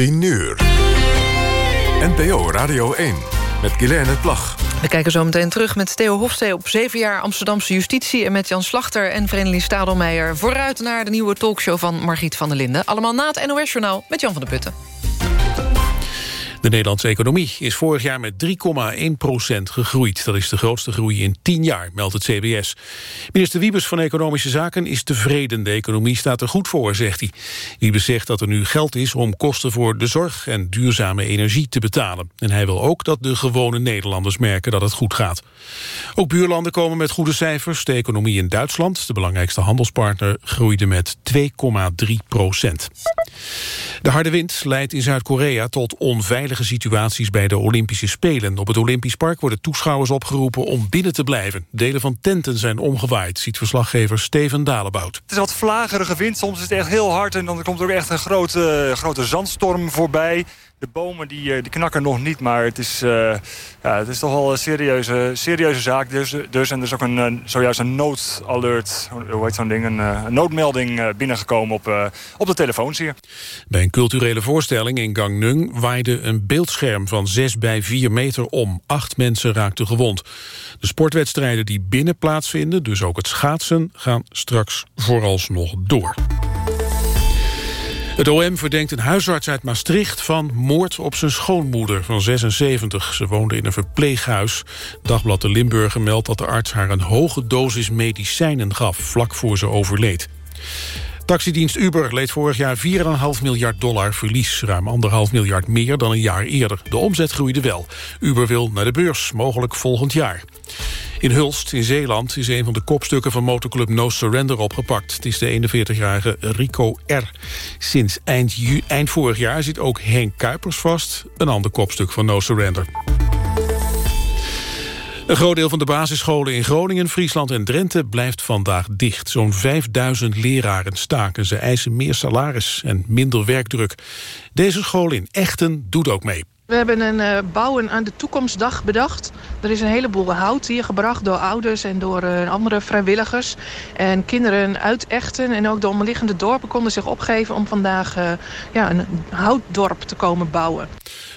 10 uur. NPO Radio 1 met Guilaine Plag. We kijken zo meteen terug met Theo Hofstee op zeven jaar Amsterdamse justitie... en met Jan Slachter en Vrenelie Stadelmeijer... vooruit naar de nieuwe talkshow van Margriet van der Linden. Allemaal na het NOS-journaal met Jan van der Putten. De Nederlandse economie is vorig jaar met 3,1 procent gegroeid. Dat is de grootste groei in 10 jaar, meldt het CBS. Minister Wiebes van Economische Zaken is tevreden. De economie staat er goed voor, zegt hij. Wiebes zegt dat er nu geld is om kosten voor de zorg en duurzame energie te betalen. En hij wil ook dat de gewone Nederlanders merken dat het goed gaat. Ook buurlanden komen met goede cijfers. De economie in Duitsland, de belangrijkste handelspartner, groeide met 2,3 procent. De harde wind leidt in Zuid-Korea tot onveiligheid situaties bij de Olympische Spelen. Op het Olympisch Park worden toeschouwers opgeroepen om binnen te blijven. Delen van tenten zijn omgewaaid, ziet verslaggever Steven Dalebout. Het is wat vlagerige wind, soms is het echt heel hard... en dan komt er ook echt een grote, grote zandstorm voorbij. De bomen die, eh, die knakken nog niet, maar het is, uh, ja, het is toch wel een serieuze, serieuze zaak. Dus, dus, en er is ook een, zojuist een noodalert, hoe heet zo'n ding, een, een, noodmelding binnengekomen op, op de telefoons hier. Bij een culturele voorstelling in Gangneung waaide een beeldscherm van 6 bij 4 meter om. Acht mensen raakten gewond. De sportwedstrijden die binnen plaatsvinden, dus ook het schaatsen, gaan straks vooralsnog door. Het OM verdenkt een huisarts uit Maastricht van moord op zijn schoonmoeder van 76. Ze woonde in een verpleeghuis. Dagblad de Limburger meldt dat de arts haar een hoge dosis medicijnen gaf... vlak voor ze overleed. Taxidienst Uber leed vorig jaar 4,5 miljard dollar verlies. Ruim 1,5 miljard meer dan een jaar eerder. De omzet groeide wel. Uber wil naar de beurs, mogelijk volgend jaar. In Hulst, in Zeeland, is een van de kopstukken van motorclub No Surrender opgepakt. Het is de 41-jarige Rico R. Sinds eind, eind vorig jaar zit ook Henk Kuipers vast, een ander kopstuk van No Surrender. Een groot deel van de basisscholen in Groningen, Friesland en Drenthe blijft vandaag dicht. Zo'n 5000 leraren staken. Ze eisen meer salaris en minder werkdruk. Deze school in Echten doet ook mee. We hebben een uh, bouwen aan de toekomstdag bedacht. Er is een heleboel hout hier gebracht door ouders en door uh, andere vrijwilligers. En kinderen uit Echten en ook de omliggende dorpen konden zich opgeven... om vandaag uh, ja, een houtdorp te komen bouwen.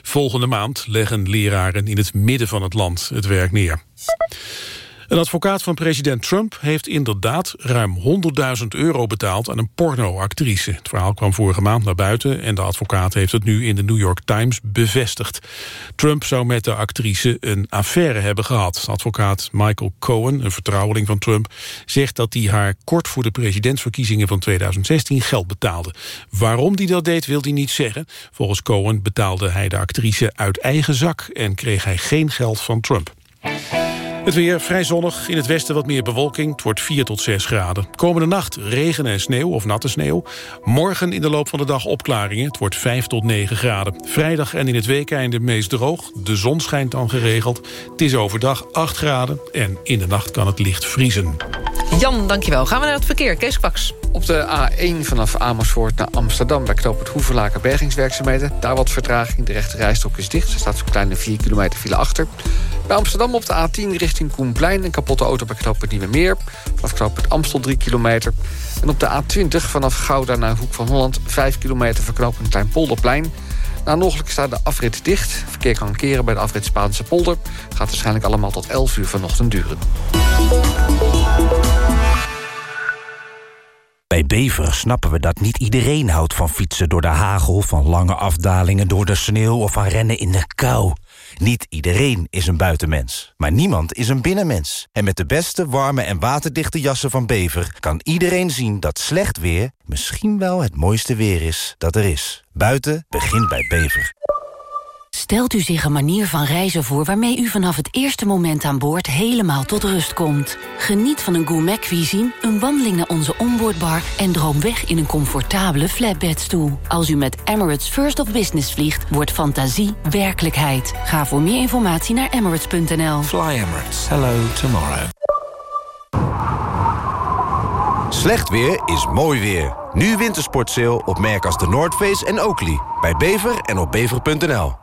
Volgende maand leggen leraren in het midden van het land het werk neer. Een advocaat van president Trump heeft inderdaad ruim 100.000 euro betaald aan een pornoactrice. Het verhaal kwam vorige maand naar buiten en de advocaat heeft het nu in de New York Times bevestigd. Trump zou met de actrice een affaire hebben gehad. Advocaat Michael Cohen, een vertrouweling van Trump, zegt dat hij haar kort voor de presidentsverkiezingen van 2016 geld betaalde. Waarom hij dat deed wil hij niet zeggen. Volgens Cohen betaalde hij de actrice uit eigen zak en kreeg hij geen geld van Trump. Het weer vrij zonnig, in het westen wat meer bewolking. Het wordt 4 tot 6 graden. Komende nacht regen en sneeuw of natte sneeuw. Morgen in de loop van de dag opklaringen. Het wordt 5 tot 9 graden. Vrijdag en in het weekeinde meest droog. De zon schijnt dan geregeld. Het is overdag 8 graden en in de nacht kan het licht vriezen. Jan, dankjewel. Gaan we naar het verkeer. Kees Kwaks. Op de A1 vanaf Amersfoort naar Amsterdam... bij knoop het Hoevelaken bergingswerkzaamheden. Daar wat vertraging. De rechte rijstok is dicht. Er staat zo'n kleine 4 kilometer file achter. Bij Amsterdam op de A10 richting Koenplein... een kapotte auto bij knoop het Nieuwe Meer. Vanaf knoop het Amstel 3 kilometer. En op de A20 vanaf Gouda naar Hoek van Holland... 5 kilometer verknopend Kleinpolderplein. Na een staat de afrit dicht. Verkeer kan keren bij de afrit Spaanse polder. Gaat waarschijnlijk allemaal tot 11 uur vanochtend duren. Bij Bever snappen we dat niet iedereen houdt van fietsen door de hagel... van lange afdalingen door de sneeuw of van rennen in de kou. Niet iedereen is een buitenmens, maar niemand is een binnenmens. En met de beste, warme en waterdichte jassen van Bever... kan iedereen zien dat slecht weer misschien wel het mooiste weer is dat er is. Buiten begint bij Bever. Stelt u zich een manier van reizen voor waarmee u vanaf het eerste moment aan boord helemaal tot rust komt. Geniet van een gourmet cuisine, een wandeling naar onze onboardbar en droom weg in een comfortabele flatbedstoel. Als u met Emirates First of Business vliegt, wordt fantasie werkelijkheid. Ga voor meer informatie naar emirates.nl. Fly Emirates. Hello tomorrow. Slecht weer is mooi weer. Nu wintersportsale op merken als de North Face en Oakley. Bij Bever en op bever.nl.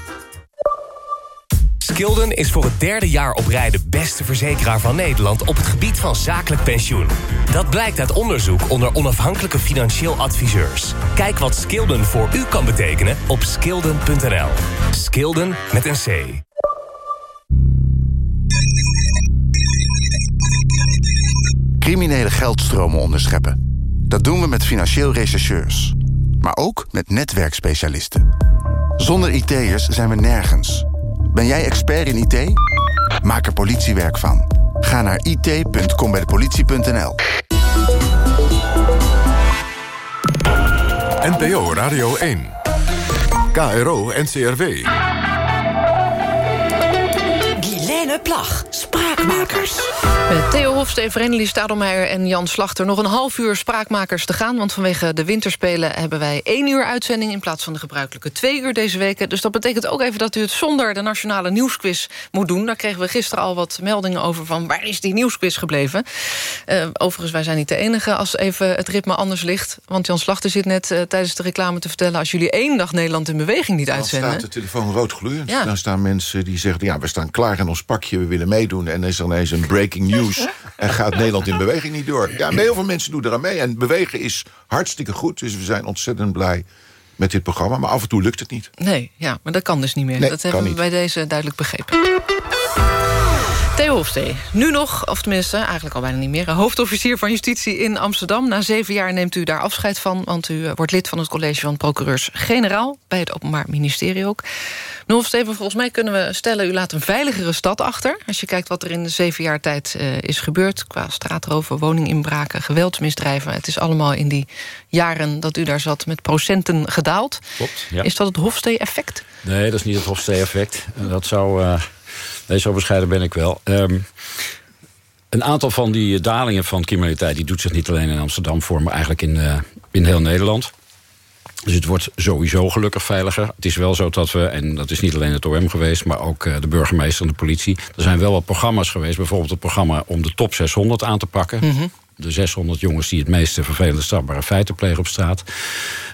Skilden is voor het derde jaar op rij de beste verzekeraar van Nederland... op het gebied van zakelijk pensioen. Dat blijkt uit onderzoek onder onafhankelijke financieel adviseurs. Kijk wat Skilden voor u kan betekenen op skilden.nl. Skilden met een C. Criminele geldstromen onderscheppen. Dat doen we met financieel rechercheurs. Maar ook met netwerkspecialisten. Zonder IT'ers zijn we nergens. Ben jij expert in IT? Maak er politiewerk van. Ga naar it.combijdepolitie.nl NPO Radio 1. KRO NCRW. Guilaine Plag, Spraakmakers. Met Theo Hofstee, Vrenelie Stadelmeijer en Jan Slachter... nog een half uur spraakmakers te gaan. Want vanwege de winterspelen hebben wij één uur uitzending... in plaats van de gebruikelijke twee uur deze week. Dus dat betekent ook even dat u het zonder de Nationale Nieuwsquiz moet doen. Daar kregen we gisteren al wat meldingen over van... waar is die Nieuwsquiz gebleven? Uh, overigens, wij zijn niet de enige als even het ritme anders ligt. Want Jan Slachter zit net uh, tijdens de reclame te vertellen... als jullie één dag Nederland in beweging niet uitzenden... Dan staat de telefoon rood gloeiend. Ja. Dan staan mensen die zeggen... ja, we staan klaar in ons pakje, we willen meedoen... en is er ineens een breaking news en gaat Nederland in beweging niet door. Ja, heel veel mensen doen eraan mee. En bewegen is hartstikke goed. Dus we zijn ontzettend blij met dit programma. Maar af en toe lukt het niet. Nee, ja, maar dat kan dus niet meer. Nee, dat hebben we bij deze duidelijk begrepen. Theo Hofstee, nu nog, of tenminste eigenlijk al bijna niet meer... hoofdofficier van Justitie in Amsterdam. Na zeven jaar neemt u daar afscheid van... want u eh, wordt lid van het college van procureurs-generaal... bij het Openbaar Ministerie ook. Meneer Hofstee, volgens mij kunnen we stellen... u laat een veiligere stad achter. Als je kijkt wat er in de zeven jaar tijd uh, is gebeurd... qua straatroven, woninginbraken, geweldsmisdrijven. Het is allemaal in die jaren dat u daar zat met procenten gedaald. Klopt, ja. Is dat het Hofstee-effect? Nee, dat is niet het Hofstee-effect. Dat zou... Uh... Nee, zo bescheiden ben ik wel. Um, een aantal van die dalingen van criminaliteit... die doet zich niet alleen in Amsterdam voor... maar eigenlijk in, uh, in heel Nederland. Dus het wordt sowieso gelukkig veiliger. Het is wel zo dat we, en dat is niet alleen het OM geweest... maar ook uh, de burgemeester en de politie... er zijn wel wat programma's geweest. Bijvoorbeeld het programma om de top 600 aan te pakken. -hmm de 600 jongens die het meeste vervelende strafbare feiten plegen op straat.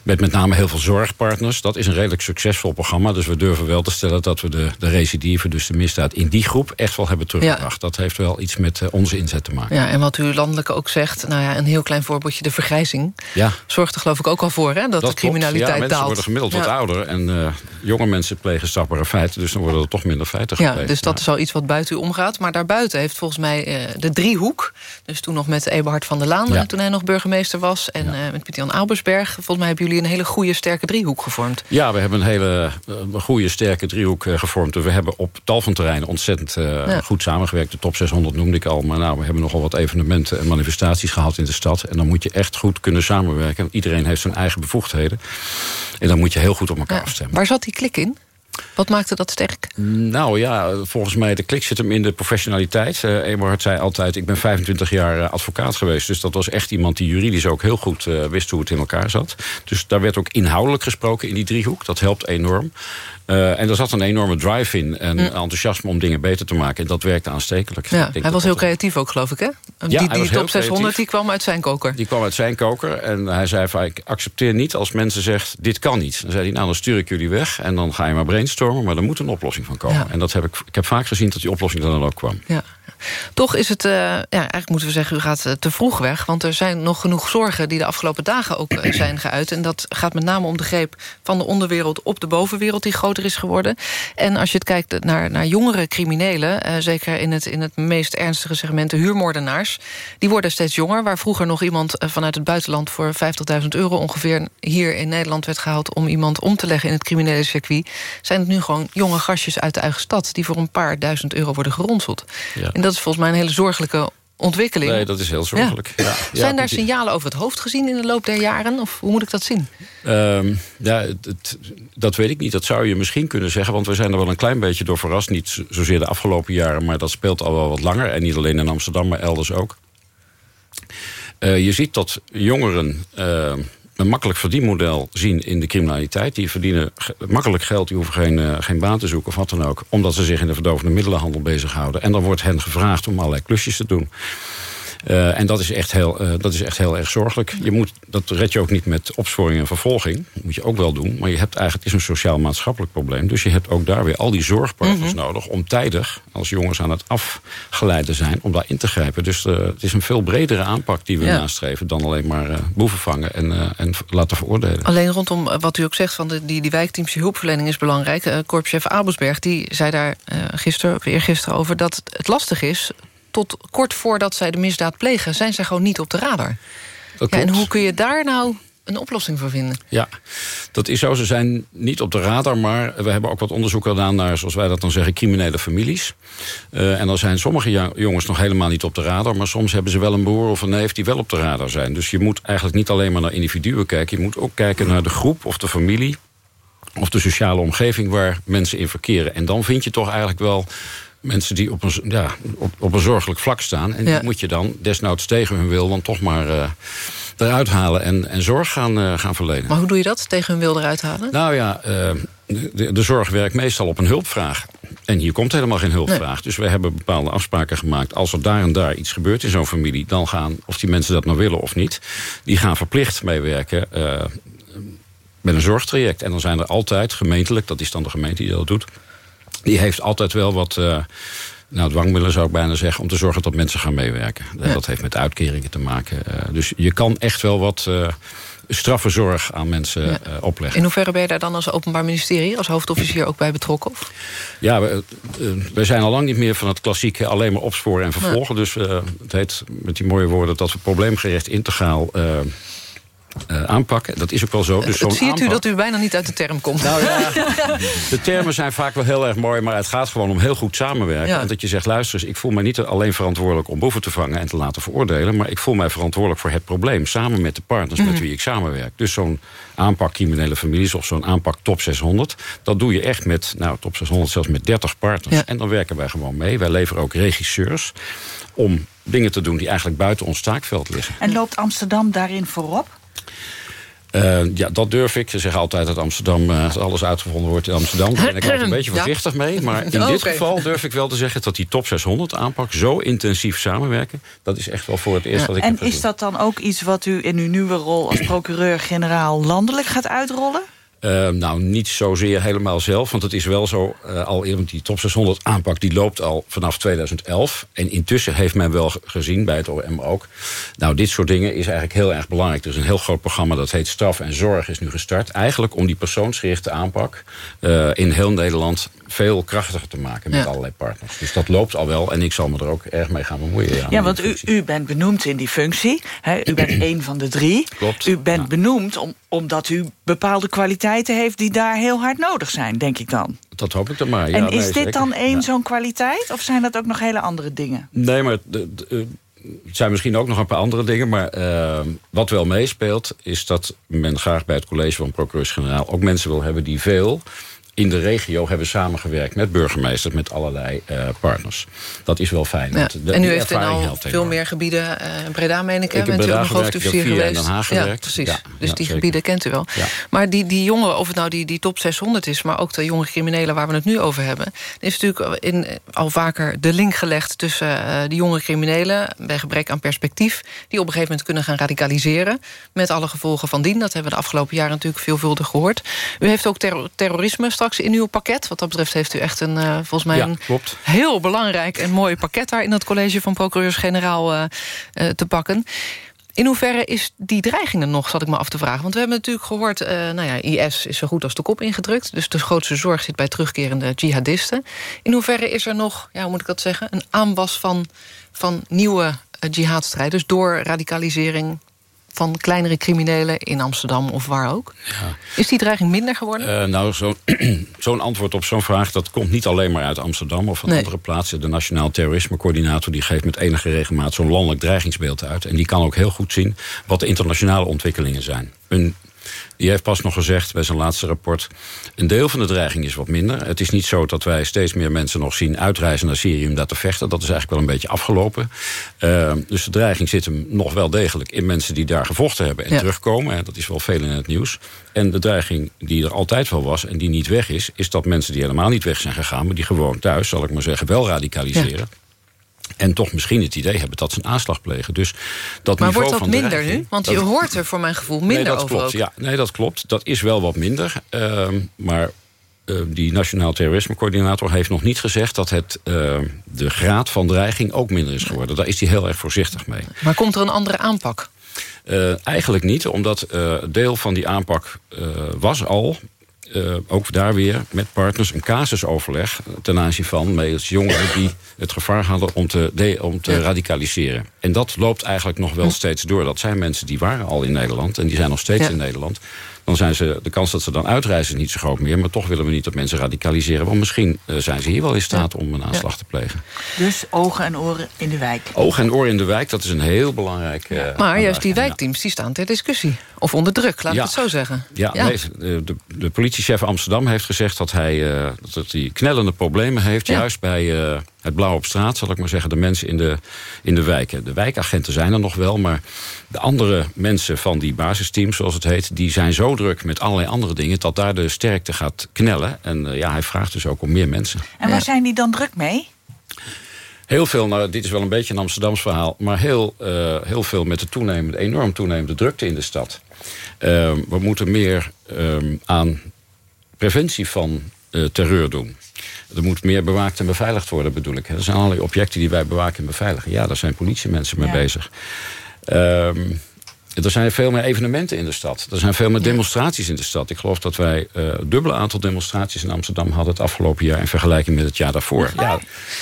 Met met name heel veel zorgpartners. Dat is een redelijk succesvol programma. Dus we durven wel te stellen dat we de, de recidive, dus de misdaad in die groep, echt wel hebben teruggebracht. Ja. Dat heeft wel iets met uh, onze inzet te maken. Ja, en wat u landelijk ook zegt, nou ja, een heel klein voorbeeldje, de vergrijzing. Ja. Zorgt er geloof ik ook al voor, hè, dat, dat de criminaliteit ja, mensen daalt. worden gemiddeld wat ouder. En uh, jonge mensen plegen strafbare feiten, dus dan worden er toch minder feiten gepleegd. Ja, dus dat is al iets wat buiten u omgaat. Maar daarbuiten heeft volgens mij uh, de driehoek, dus toen nog met Eberhard van der Laan... Ja toen hij nog burgemeester was. En ja. uh, met Pieter-Jan Albersberg. Volgens mij hebben jullie een hele goede, sterke driehoek gevormd. Ja, we hebben een hele uh, goede, sterke driehoek uh, gevormd. We hebben op tal van terreinen ontzettend ja. goed samengewerkt. De top 600 noemde ik al. Maar nou, we hebben nogal wat evenementen en manifestaties gehad in de stad. En dan moet je echt goed kunnen samenwerken. Iedereen heeft zijn eigen bevoegdheden. En dan moet je heel goed op elkaar afstemmen. Waar zat die klik in? Wat maakte dat sterk? Nou ja, volgens mij de klik zit hem in de professionaliteit. Uh, Eberhard zei altijd, ik ben 25 jaar uh, advocaat geweest. Dus dat was echt iemand die juridisch ook heel goed uh, wist hoe het in elkaar zat. Dus daar werd ook inhoudelijk gesproken in die driehoek. Dat helpt enorm. Uh, en er zat een enorme drive in en ja. enthousiasme om dingen beter te maken. En dat werkte aanstekelijk. Ja, hij was heel creatief ook, geloof ik, hè? Ja, die die top 600 die kwam uit zijn koker. Die kwam uit zijn koker. En hij zei van, ik accepteer niet als mensen zeggen... dit kan niet. Dan zei hij, nou, dan stuur ik jullie weg. En dan ga je maar brainstormen. Maar er moet een oplossing van komen. Ja. En dat heb ik, ik heb vaak gezien dat die oplossing er dan ook kwam. Ja. Toch is het, uh, ja, eigenlijk moeten we zeggen... u gaat uh, te vroeg weg, want er zijn nog genoeg zorgen... die de afgelopen dagen ook uh, zijn geuit. En dat gaat met name om de greep van de onderwereld op de bovenwereld... die groter is geworden. En als je het kijkt naar, naar jongere criminelen... zeker in het, in het meest ernstige segment, de huurmoordenaars... die worden steeds jonger. Waar vroeger nog iemand vanuit het buitenland... voor 50.000 euro ongeveer hier in Nederland werd gehaald... om iemand om te leggen in het criminele circuit... zijn het nu gewoon jonge gastjes uit de eigen stad... die voor een paar duizend euro worden geronseld. Ja. En dat is volgens mij een hele zorgelijke ontwikkeling. Nee, dat is heel zorgelijk. Ja. Zijn daar signalen over het hoofd gezien in de loop der jaren? Of hoe moet ik dat zien? Ehm, ja, het, dat weet ik niet. Dat zou je misschien kunnen zeggen. Want we zijn er wel een klein beetje door verrast. Niet zozeer de afgelopen jaren, maar dat speelt al wel wat langer. En niet alleen in Amsterdam, maar elders ook. Uh, je ziet dat jongeren... Uh, een makkelijk verdienmodel zien in de criminaliteit. Die verdienen makkelijk geld, die hoeven geen, uh, geen baan te zoeken of wat dan ook. Omdat ze zich in de verdovende middelenhandel bezighouden. En dan wordt hen gevraagd om allerlei klusjes te doen. Uh, en dat is, echt heel, uh, dat is echt heel erg zorgelijk. Je moet, dat red je ook niet met opsporing en vervolging. Dat moet je ook wel doen. Maar je hebt eigenlijk, het is een sociaal-maatschappelijk probleem. Dus je hebt ook daar weer al die zorgpartners mm -hmm. nodig... om tijdig, als jongens aan het afgeleiden zijn, om daar in te grijpen. Dus uh, het is een veel bredere aanpak die we ja. nastreven... dan alleen maar boeven vangen en, en laten veroordelen. Alleen rondom wat u ook zegt, van de, die, die wijkteamse hulpverlening is belangrijk. Korpschef Abelsberg die zei daar gisteren, eergisteren over... dat het lastig is tot kort voordat zij de misdaad plegen... zijn zij gewoon niet op de radar. Ja, en hoe kun je daar nou een oplossing voor vinden? Ja, dat is zo. Ze zijn niet op de radar, maar we hebben ook wat onderzoek gedaan... naar, zoals wij dat dan zeggen, criminele families. Uh, en dan zijn sommige jongens nog helemaal niet op de radar... maar soms hebben ze wel een broer of een neef die wel op de radar zijn. Dus je moet eigenlijk niet alleen maar naar individuen kijken... je moet ook kijken naar de groep of de familie... of de sociale omgeving waar mensen in verkeren. En dan vind je toch eigenlijk wel mensen die op een, ja, op, op een zorgelijk vlak staan. En ja. die moet je dan desnoods tegen hun wil dan toch maar uh, eruit halen en, en zorg gaan, uh, gaan verlenen. Maar hoe doe je dat, tegen hun wil eruit halen? Nou ja, uh, de, de zorg werkt meestal op een hulpvraag. En hier komt helemaal geen hulpvraag. Nee. Dus we hebben bepaalde afspraken gemaakt. Als er daar en daar iets gebeurt in zo'n familie... dan gaan, of die mensen dat nou willen of niet... die gaan verplicht meewerken met een zorgtraject. En dan zijn er altijd gemeentelijk, dat is dan de gemeente die dat doet die heeft altijd wel wat... Uh, nou, dwangmiddelen zou ik bijna zeggen... om te zorgen dat mensen gaan meewerken. Ja. Dat heeft met uitkeringen te maken. Uh, dus je kan echt wel wat uh, straffenzorg aan mensen ja. opleggen. In hoeverre ben je daar dan als openbaar ministerie... als hoofdofficier ook bij betrokken? Of? Ja, we, we, zijn al lang niet meer van het klassieke... alleen maar opsporen en vervolgen. Ja. Dus het heet met die mooie woorden... dat we probleemgericht integraal uh, aanpakken. Dat is ook wel zo. Dus het ziet aanpak... u dat u bijna niet uit de term komt. Nou ja, de termen zijn vaak wel heel erg mooi... maar het gaat gewoon om heel goed samenwerken. Ja. En dat je zegt, luister eens, ik voel mij niet alleen verantwoordelijk... om boeven te vangen en te laten veroordelen... maar ik voel mij verantwoordelijk voor het probleem... samen met de partners mm. met wie ik samenwerk. Dus zo'n aanpak criminele families of zo'n aanpak top 600... dat doe je echt met, nou, top 600 zelfs met 30 partners. Ja. En dan werken wij gewoon mee. Wij leveren ook regisseurs om dingen te doen... die eigenlijk buiten ons taakveld liggen. En loopt Amsterdam daarin voorop? Uh, ja, dat durf ik. Ze zeggen altijd dat Amsterdam, uh, alles uitgevonden wordt in Amsterdam. Daar ben ik altijd een beetje voorzichtig ja. mee. Maar in oh, dit okay. geval durf ik wel te zeggen dat die top 600 aanpak... zo intensief samenwerken, dat is echt wel voor het eerst ja. wat ik en heb is dat dan ook iets wat u in uw nieuwe rol als procureur-generaal landelijk gaat uitrollen? Uh, nou, niet zozeer helemaal zelf, want het is wel zo... Uh, al die top 600 aanpak die loopt al vanaf 2011. En intussen heeft men wel gezien, bij het OM ook... nou, dit soort dingen is eigenlijk heel erg belangrijk. Er is een heel groot programma dat heet Straf en Zorg is nu gestart. Eigenlijk om die persoonsgerichte aanpak uh, in heel Nederland... veel krachtiger te maken met ja. allerlei partners. Dus dat loopt al wel en ik zal me er ook erg mee gaan bemoeien. Ja, ja want u, u bent benoemd in die functie. He, u bent één van de drie. Klopt. U bent benoemd om, omdat u bepaalde kwaliteiten heeft... die daar heel hard nodig zijn, denk ik dan. Dat hoop ik dan maar. Ja, en is nee, dit zeker. dan één ja. zo'n kwaliteit? Of zijn dat ook nog hele andere dingen? Nee, maar... De, de, het zijn misschien ook nog een paar andere dingen... maar uh, wat wel meespeelt is dat men graag bij het college van procureurs-generaal... ook mensen wil hebben die veel in de regio hebben samengewerkt met burgemeesters... met allerlei uh, partners. Dat is wel fijn. Ja. De, en u heeft in al veel meer gebieden... Uh, Breda, meen ik, hè? Bent u ook nog hoofdofficier geweest? Den Haag gewerkt. Ja, precies. Ja, dus ja, die zeker. gebieden kent u wel. Maar die, die jongeren, of het nou die, die top 600 is... maar ook de jonge criminelen waar we het nu over hebben... is natuurlijk in, al vaker de link gelegd tussen uh, de jonge criminelen... bij gebrek aan perspectief... die op een gegeven moment kunnen gaan radicaliseren... met alle gevolgen van dien. Dat hebben we de afgelopen jaren natuurlijk veelvuldig gehoord. U heeft ook ter terrorisme straks in uw pakket. Wat dat betreft heeft u echt een, uh, volgens mij Ja, een klopt. heel belangrijk en mooi pakket... daar in het college van procureurs-generaal uh, uh, te pakken. In hoeverre is die dreiging er nog, zat ik me af te vragen? Want we hebben natuurlijk gehoord, uh, nou ja, IS is zo goed als de kop ingedrukt. Dus de grootste zorg zit bij terugkerende jihadisten. In hoeverre is er nog, ja, hoe moet ik dat zeggen... een aanwas van, van nieuwe jihadstrijders door radicalisering van kleinere criminelen in Amsterdam of waar ook. Ja. Is die dreiging minder geworden? Uh, nou, zo'n zo antwoord op zo'n vraag... dat komt niet alleen maar uit Amsterdam of van andere plaatsen. De Nationaal Terrorisme-coördinator... die geeft met enige regelmaat zo'n landelijk dreigingsbeeld uit. En die kan ook heel goed zien wat de internationale ontwikkelingen zijn. Een die heeft pas nog gezegd bij zijn laatste rapport... een deel van de dreiging is wat minder. Het is niet zo dat wij steeds meer mensen nog zien uitreizen naar Syrië... om daar te vechten. Dat is eigenlijk wel een beetje afgelopen. Uh, dus de dreiging zit hem nog wel degelijk in mensen die daar gevochten hebben... en terugkomen. Dat is wel veel in het nieuws. En de dreiging die er altijd wel was en die niet weg is... is dat mensen die helemaal niet weg zijn gegaan... maar die gewoon thuis, zal ik maar zeggen, wel radicaliseren... En toch misschien het idee hebben dat ze een aanslag plegen. Dus dat maar wordt dat minder nu? Want je hoort er voor mijn gevoel minder nee, dat over. Klopt, ja, nee, dat klopt. Dat is wel wat minder. Uh, maar uh, die Nationaal Terrorisme-coördinator heeft nog niet gezegd... dat het, uh, de graad van dreiging ook minder is geworden. Daar is hij heel erg voorzichtig mee. Maar komt er een andere aanpak? Uh, eigenlijk niet, omdat deel van die aanpak was al uh, ook daar weer met partners een casusoverleg... ten aanzien van jongeren die het gevaar hadden om te, de, om te radicaliseren. En dat loopt eigenlijk nog wel steeds door. Dat zijn mensen die waren al in Nederland en die zijn nog steeds ja. in Nederland dan zijn ze, de kans dat ze dan uitreizen is niet zo groot meer. Maar toch willen we niet dat mensen radicaliseren. Want misschien uh, zijn ze hier wel in staat om een aanslag ja. te plegen. Dus ogen en oren in de wijk. Ogen en oren in de wijk, dat is een heel belangrijk... Uh, maar juist die wijkteams die staan ter discussie. Of onder druk, laat ik het zo zeggen. Ja, nee, de, de, politiechef Amsterdam heeft gezegd dat hij uh, dat hij knellende problemen heeft. Juist bij het blauw op straat, zal ik maar zeggen. De mensen in de, in de wijken. De wijkagenten zijn er nog wel, maar de andere mensen van die basisteams, zoals het heet... die zijn zo druk met allerlei andere dingen... dat daar de sterkte gaat knellen. En uh, ja, hij vraagt dus ook om meer mensen. En waar zijn die dan druk mee? Heel veel, nou, dit is wel een beetje een Amsterdams verhaal... maar heel, uh, heel veel met de toenemende, enorm toenemende drukte in de stad. Uh, we moeten meer aan preventie van terreur doen. Er moet meer bewaakt en beveiligd worden, bedoel ik. Er zijn allerlei objecten die wij bewaken en beveiligen. Ja, daar zijn politiemensen mee ja. bezig. Um, er zijn veel meer evenementen in de stad. Er zijn veel meer demonstraties in de stad. Ik geloof dat wij uh, een dubbele aantal demonstraties in Amsterdam hadden... het afgelopen jaar in vergelijking met het jaar daarvoor. Ja.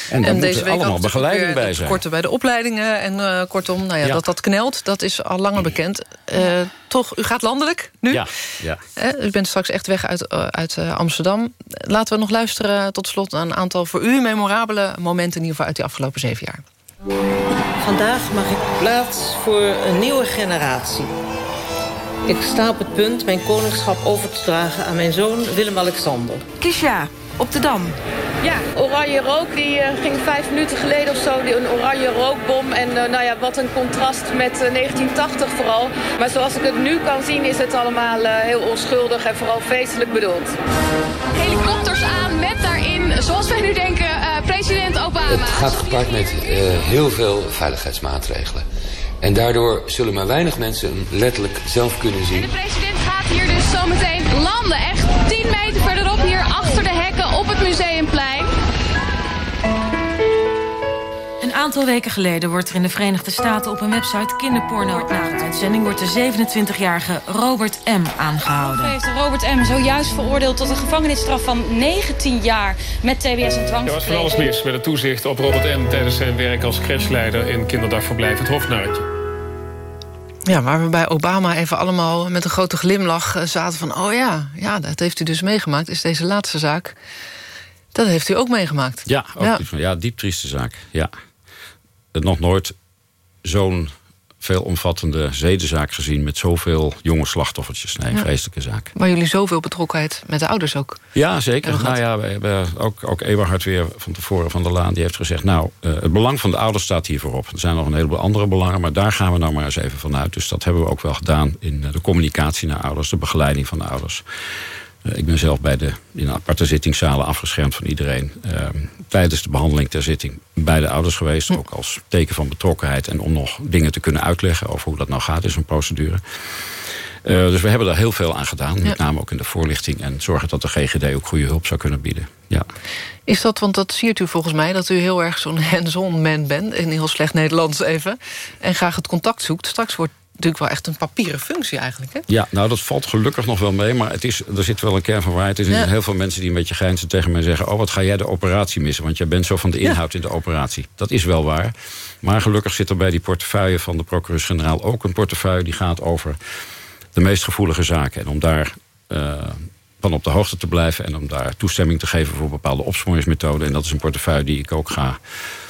En, en deze week allemaal begeleiding bij zijn. Korten bij de opleidingen en uh, kortom, nou ja, ja, dat dat knelt... dat is al langer bekend. Uh, toch, u gaat landelijk nu? Ja. ja. u bent straks echt weg uit, uit Amsterdam. Laten we nog luisteren tot slot... naar een aantal voor u memorabele momenten... in ieder geval uit die afgelopen zeven jaar. Vandaag mag ik plaats voor een nieuwe generatie. Ik sta op het punt mijn koningschap over te dragen aan mijn zoon Willem-Alexander. Kisha, op de Dam. Ja, oranje rook, die uh, ging vijf minuten geleden of zo, die, een oranje rookbom. En uh, nou ja, wat een contrast met uh, 1980 vooral. Maar zoals ik het nu kan zien is het allemaal heel onschuldig en vooral feestelijk bedoeld. Met zoals wij nu denken, president Obama. Het gaat gepaard met heel veel veiligheidsmaatregelen. En daardoor zullen maar weinig mensen hem letterlijk zelf kunnen zien. En de president gaat hier dus zometeen landen. Echt 10 meter verderop aantal weken geleden wordt er in de Verenigde Staten op een website kinderporno Na de uitzending wordt de 27-jarige Robert M. aangehouden. Heeft Robert M. zojuist veroordeeld tot een gevangenisstraf van 19 jaar met TBS en dwang. Er was van alles mis met het toezicht op Robert M. tijdens zijn werk als crashleider in kinderdagverblijf Het Hofnaartje. Ja, waar we bij Obama even allemaal met een grote glimlach zaten van... oh ja, ja, dat heeft u dus meegemaakt, is deze laatste zaak. Dat heeft u ook meegemaakt. Ja, ook ja. ja diep trieste zaak. Ja. Nog nooit zo'n veelomvattende zedenzaak gezien... met zoveel jonge slachtoffertjes. Nee, een ja. vreselijke zaak. Maar jullie zoveel betrokkenheid met de ouders ook? Ja, zeker. Nou ja, we hebben ook, ook Eberhard weer van tevoren van de Laan... die heeft gezegd, nou, uh, het belang van de ouders staat hier voorop. Er zijn nog een heleboel andere belangen... maar daar gaan we nou maar eens even vanuit. Dus dat hebben we ook wel gedaan in de communicatie naar ouders... de begeleiding van de ouders. Uh, ik ben zelf bij de, in aparte zittingszalen afgeschermd van iedereen. Uh, tijdens de behandeling ter zitting bij de ouders geweest. Ook als teken van betrokkenheid. En om nog dingen te kunnen uitleggen over hoe dat nou gaat in zo'n procedure. Uh, dus we hebben daar heel veel aan gedaan. Ja. Met name ook in de voorlichting. En zorgen dat de GGD ook goede hulp zou kunnen bieden. Ja. Is dat, want dat ziet u volgens mij... dat u heel erg zo'n hands-on man bent. In heel slecht Nederlands even. En graag het contact zoekt. Straks wordt natuurlijk wel echt een papieren functie eigenlijk, hè? Ja, nou dat valt gelukkig nog wel mee, maar het is, er zit wel een kern van waarheid. Er zijn heel veel mensen die een beetje geinzen tegen mij zeggen... oh, wat ga jij de operatie missen, want jij bent zo van de inhoud in de operatie. Dat is wel waar, maar gelukkig zit er bij die portefeuille van de procureur-generaal... ook een portefeuille die gaat over de meest gevoelige zaken. En om daar... Uh, van op de hoogte te blijven en om daar toestemming te geven voor bepaalde opsporingsmethoden. En dat is een portefeuille die ik ook ga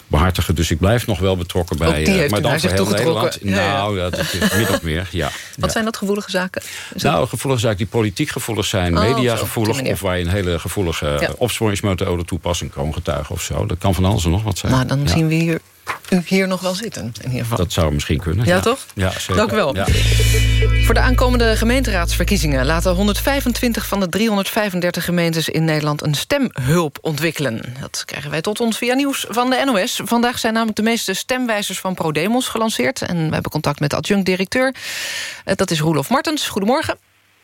behartigen. Dus ik blijf nog wel betrokken bij... Ook die heeft maar dan voor heel Nederland. Nou, ja, dat is min of meer, ja. Wat zijn dat gevoelige zaken? Nou, gevoelige zaken die politiek gevoelig zijn, oh, mediagevoelig... of waar je een hele gevoelige ja. opsporingsmethode toepast... een kroongetuige of zo. Dat kan van alles en nog wat zijn. Maar dan zien we hier u hier nog wel zitten, in ieder geval. Dat zou misschien kunnen. Ja, toch? Ja, zeker. Dank u wel. Ja. Voor de aankomende gemeenteraadsverkiezingen... laten 125 van de 335 gemeentes in Nederland... een stemhulp ontwikkelen. Dat krijgen wij tot ons via nieuws van de NOS. Vandaag zijn namelijk de meeste stemwijzers van ProDemos gelanceerd. En we hebben contact met de adjunct-directeur. Eh, dat is Roelof Martens. Goedemorgen.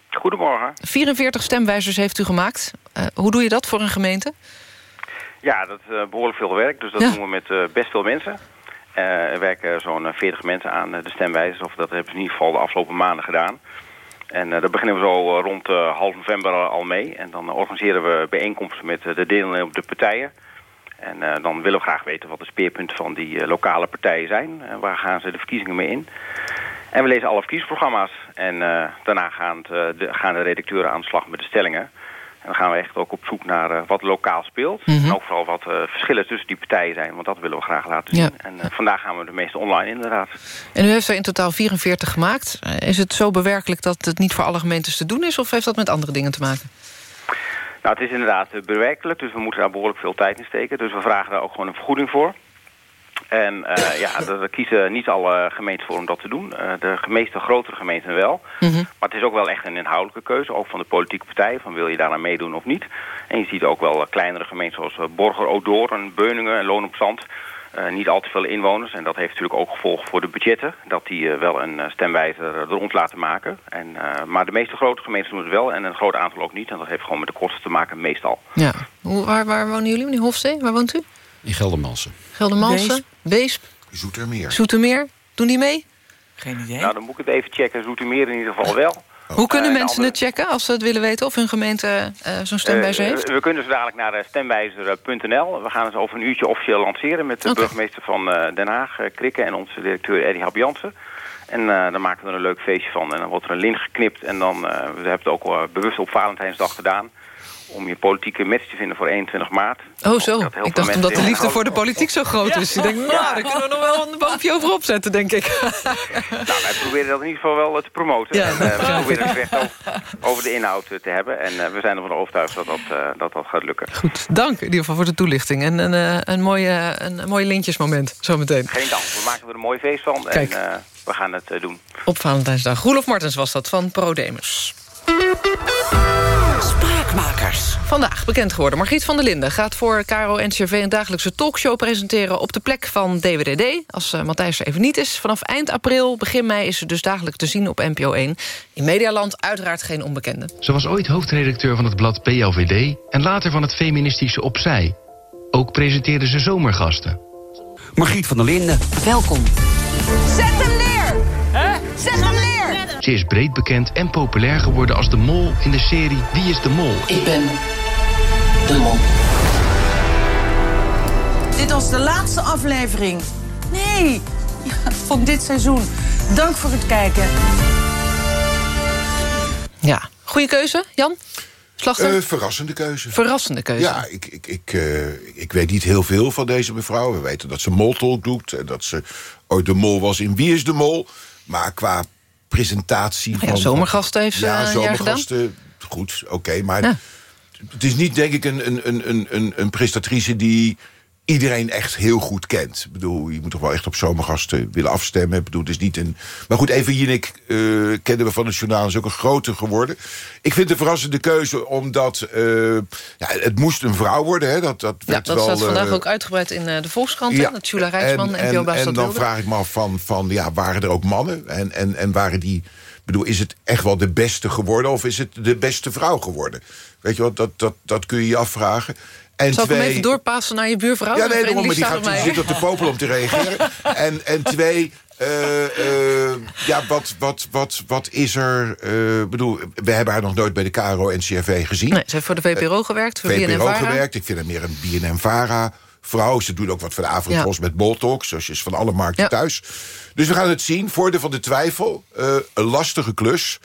Goedemorgen. 44 stemwijzers heeft u gemaakt. Uh, hoe doe je dat voor een gemeente? Ja, dat is uh, behoorlijk veel werk. Dus dat doen we met uh, best veel mensen. Uh, er werken zo'n 40 mensen aan de stemwijzers. Of dat hebben ze in ieder geval de afgelopen maanden gedaan. En daar beginnen we zo rond half november al mee. En dan organiseren we bijeenkomsten met de deelnemers op de partijen. En dan willen we graag weten wat de speerpunten van die lokale partijen zijn. En waar gaan ze de verkiezingen mee in. En we lezen alle verkiezingsprogramma's. En daarna gaan, de, gaan de redacteuren aan de slag met de stellingen. En dan gaan we echt ook op zoek naar uh, wat lokaal speelt. Mhm. En ook vooral wat uh, verschillen tussen die partijen zijn. Want dat willen we graag laten zien. En uh, vandaag gaan we de meeste online inderdaad. En u heeft er in totaal 44 gemaakt. is het zo bewerkelijk dat het niet voor alle gemeentes te doen is? Of heeft dat met andere dingen te maken? Nou, het is inderdaad bewerkelijk. Dus we moeten daar behoorlijk veel tijd in steken. Dus we vragen daar ook gewoon een vergoeding voor. En uh, ja, er kiezen niet alle gemeenten voor om dat te doen. Uh, de meeste grotere gemeenten wel. Mhm. Maar het is ook wel echt een inhoudelijke keuze, ook van de politieke partijen. Van wil je daar aan meedoen of niet. En je ziet ook wel kleinere gemeenten zoals Borger, Odoorn, Beuningen en Loon op Zand. Uh, niet al te veel inwoners. En dat heeft natuurlijk ook gevolgen voor de budgetten. Dat die uh, wel een stemwijzer er rond laten maken. En, maar de meeste grote gemeenten doen het wel. En een groot aantal ook niet. En dat heeft gewoon met de kosten te maken, meestal. Ja. Hoe, waar, waar wonen jullie, meneer Hofstee? Waar woont u? In Geldermalsen. Geldermalsen, Weesp. Zoetermeer. Zoetermeer. Doen die mee? Geen idee. Nou, dan moet ik het even checken. Zoetermeer in ieder geval wel. Hoe kunnen uh, mensen het checken als ze het willen weten of hun gemeente uh, zo'n stemwijzer heeft? Uh, we kunnen ze dadelijk naar stemwijzer.nl. We gaan het over een uurtje officieel lanceren met de okay. burgemeester van Den Haag, Krikke, en onze directeur Eddie Hab Jansen. En dan maken we er een leuk feestje van. En dan wordt er een lint geknipt. En dan, we hebben het ook bewust op Valentijnsdag gedaan om je politieke match te vinden voor 21 maart. Oh zo, ik dacht omdat de liefde voor de politiek zo groot is. Je denkt, nou, daar kunnen we nog wel een boompje over opzetten, denk ik. nou, wij proberen dat in ieder geval wel te promoten. Ja, en, uh, we proberen het echt over, over, de inhoud te hebben. En uh, we zijn ervan overtuigd dat dat, uh, dat dat gaat lukken. Goed, dank in ieder geval voor de toelichting. En een, een, mooie, een, mooi lintjesmoment, zometeen. Geen dank, we maken er een mooi feest van. Kijk. En we gaan het doen. Op Valentijnsdag. Roelof Martens was dat van ProDemus. Spraakmakers. Vandaag bekend geworden. Margriet van der Linden gaat voor Caro NCRV... een dagelijkse talkshow presenteren op de plek van DWDD... als uh, Matthijs er even niet is. Vanaf eind april, begin mei is ze dus dagelijks te zien op NPO 1. In Medialand uiteraard geen onbekende. Ze was ooit hoofdredacteur van het blad PLVD... en later van het feministische Opzij. Ook presenteerde ze zomergasten. Margriet van der Linden. Welkom. Zet hem neer! Hè? Zet hem neer! Ze is breed bekend en populair geworden als de mol in de serie Wie is de Mol? Ik ben de mol. Dit was de laatste aflevering. Nee, ja, van dit seizoen. Dank voor het kijken. Ja, goede keuze, Jan? Uh, verrassende keuze. Verrassende keuze. Ja, ik, ik, ik, uh, ik weet niet heel veel van deze mevrouw. We weten dat ze moltolk doet. En dat ze ooit de mol was in Wie is de Mol. Maar qua presentatie. Ja, van, zomergasten heeft ze ja, zomergasten, goed, oké. maar ja. het is niet, denk ik, een, een, een, een, een prestatrice die iedereen echt heel goed kent. Ik bedoel, je moet toch wel echt op zomergasten willen afstemmen. Ik bedoel, het is niet een... Maar goed, Eva Jinek uh, kennen we van het journaal... is ook een grote geworden. Ik vind het een verrassende keuze, omdat... Uh, ja, het moest een vrouw worden, hè. Dat, dat, ja, dat wel, staat vandaag uh, ook uitgebreid in de Volkskrant, ja, dat Jula Rijksman en, en, en, en dan vraag ik me af van, van, ja, waren er ook mannen? En, en, en waren die... bedoel, is het echt wel de beste geworden... of is het de beste vrouw geworden? Weet je wat, dat, dat, dat kun je je afvragen. En Zal twee... ik hem even doorpassen naar je buurvrouw? Ja, nee, maar die, gaat, die zit op de popel om te reageren. en, en twee, Uh, ja, wat, wat, wat, wat is er... Uh, bedoel, we hebben haar nog nooit bij de KRO-NCRV gezien. Nee, ze heeft voor de VPRO gewerkt, voor VPRO gewerkt. Ik vind haar meer een BNM-VARA vrouw. Ze doet ook wat voor de avondros ja. met Boltox. Dus ze is van alle markten thuis. Dus we gaan het zien. Voordeel van de twijfel. een lastige klus.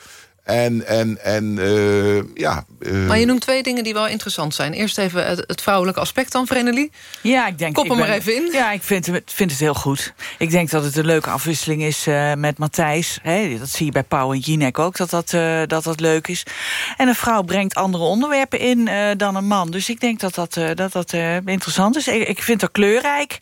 En, en, en uh, ja... Uh... Maar je noemt twee dingen die wel interessant zijn. Eerst even het, het vrouwelijke aspect dan, Vrenelie. Ja, ik denk... Kop er maar even in. Ja, ik vind, vind het heel goed. Ik denk dat het een leuke afwisseling is uh, met Matthijs. Dat zie je bij Pauw en Jinek ook, dat dat, dat dat leuk is. En een vrouw brengt andere onderwerpen in dan een man. Dus ik denk dat dat, dat, dat interessant is. Ik, ik vind het kleurrijk,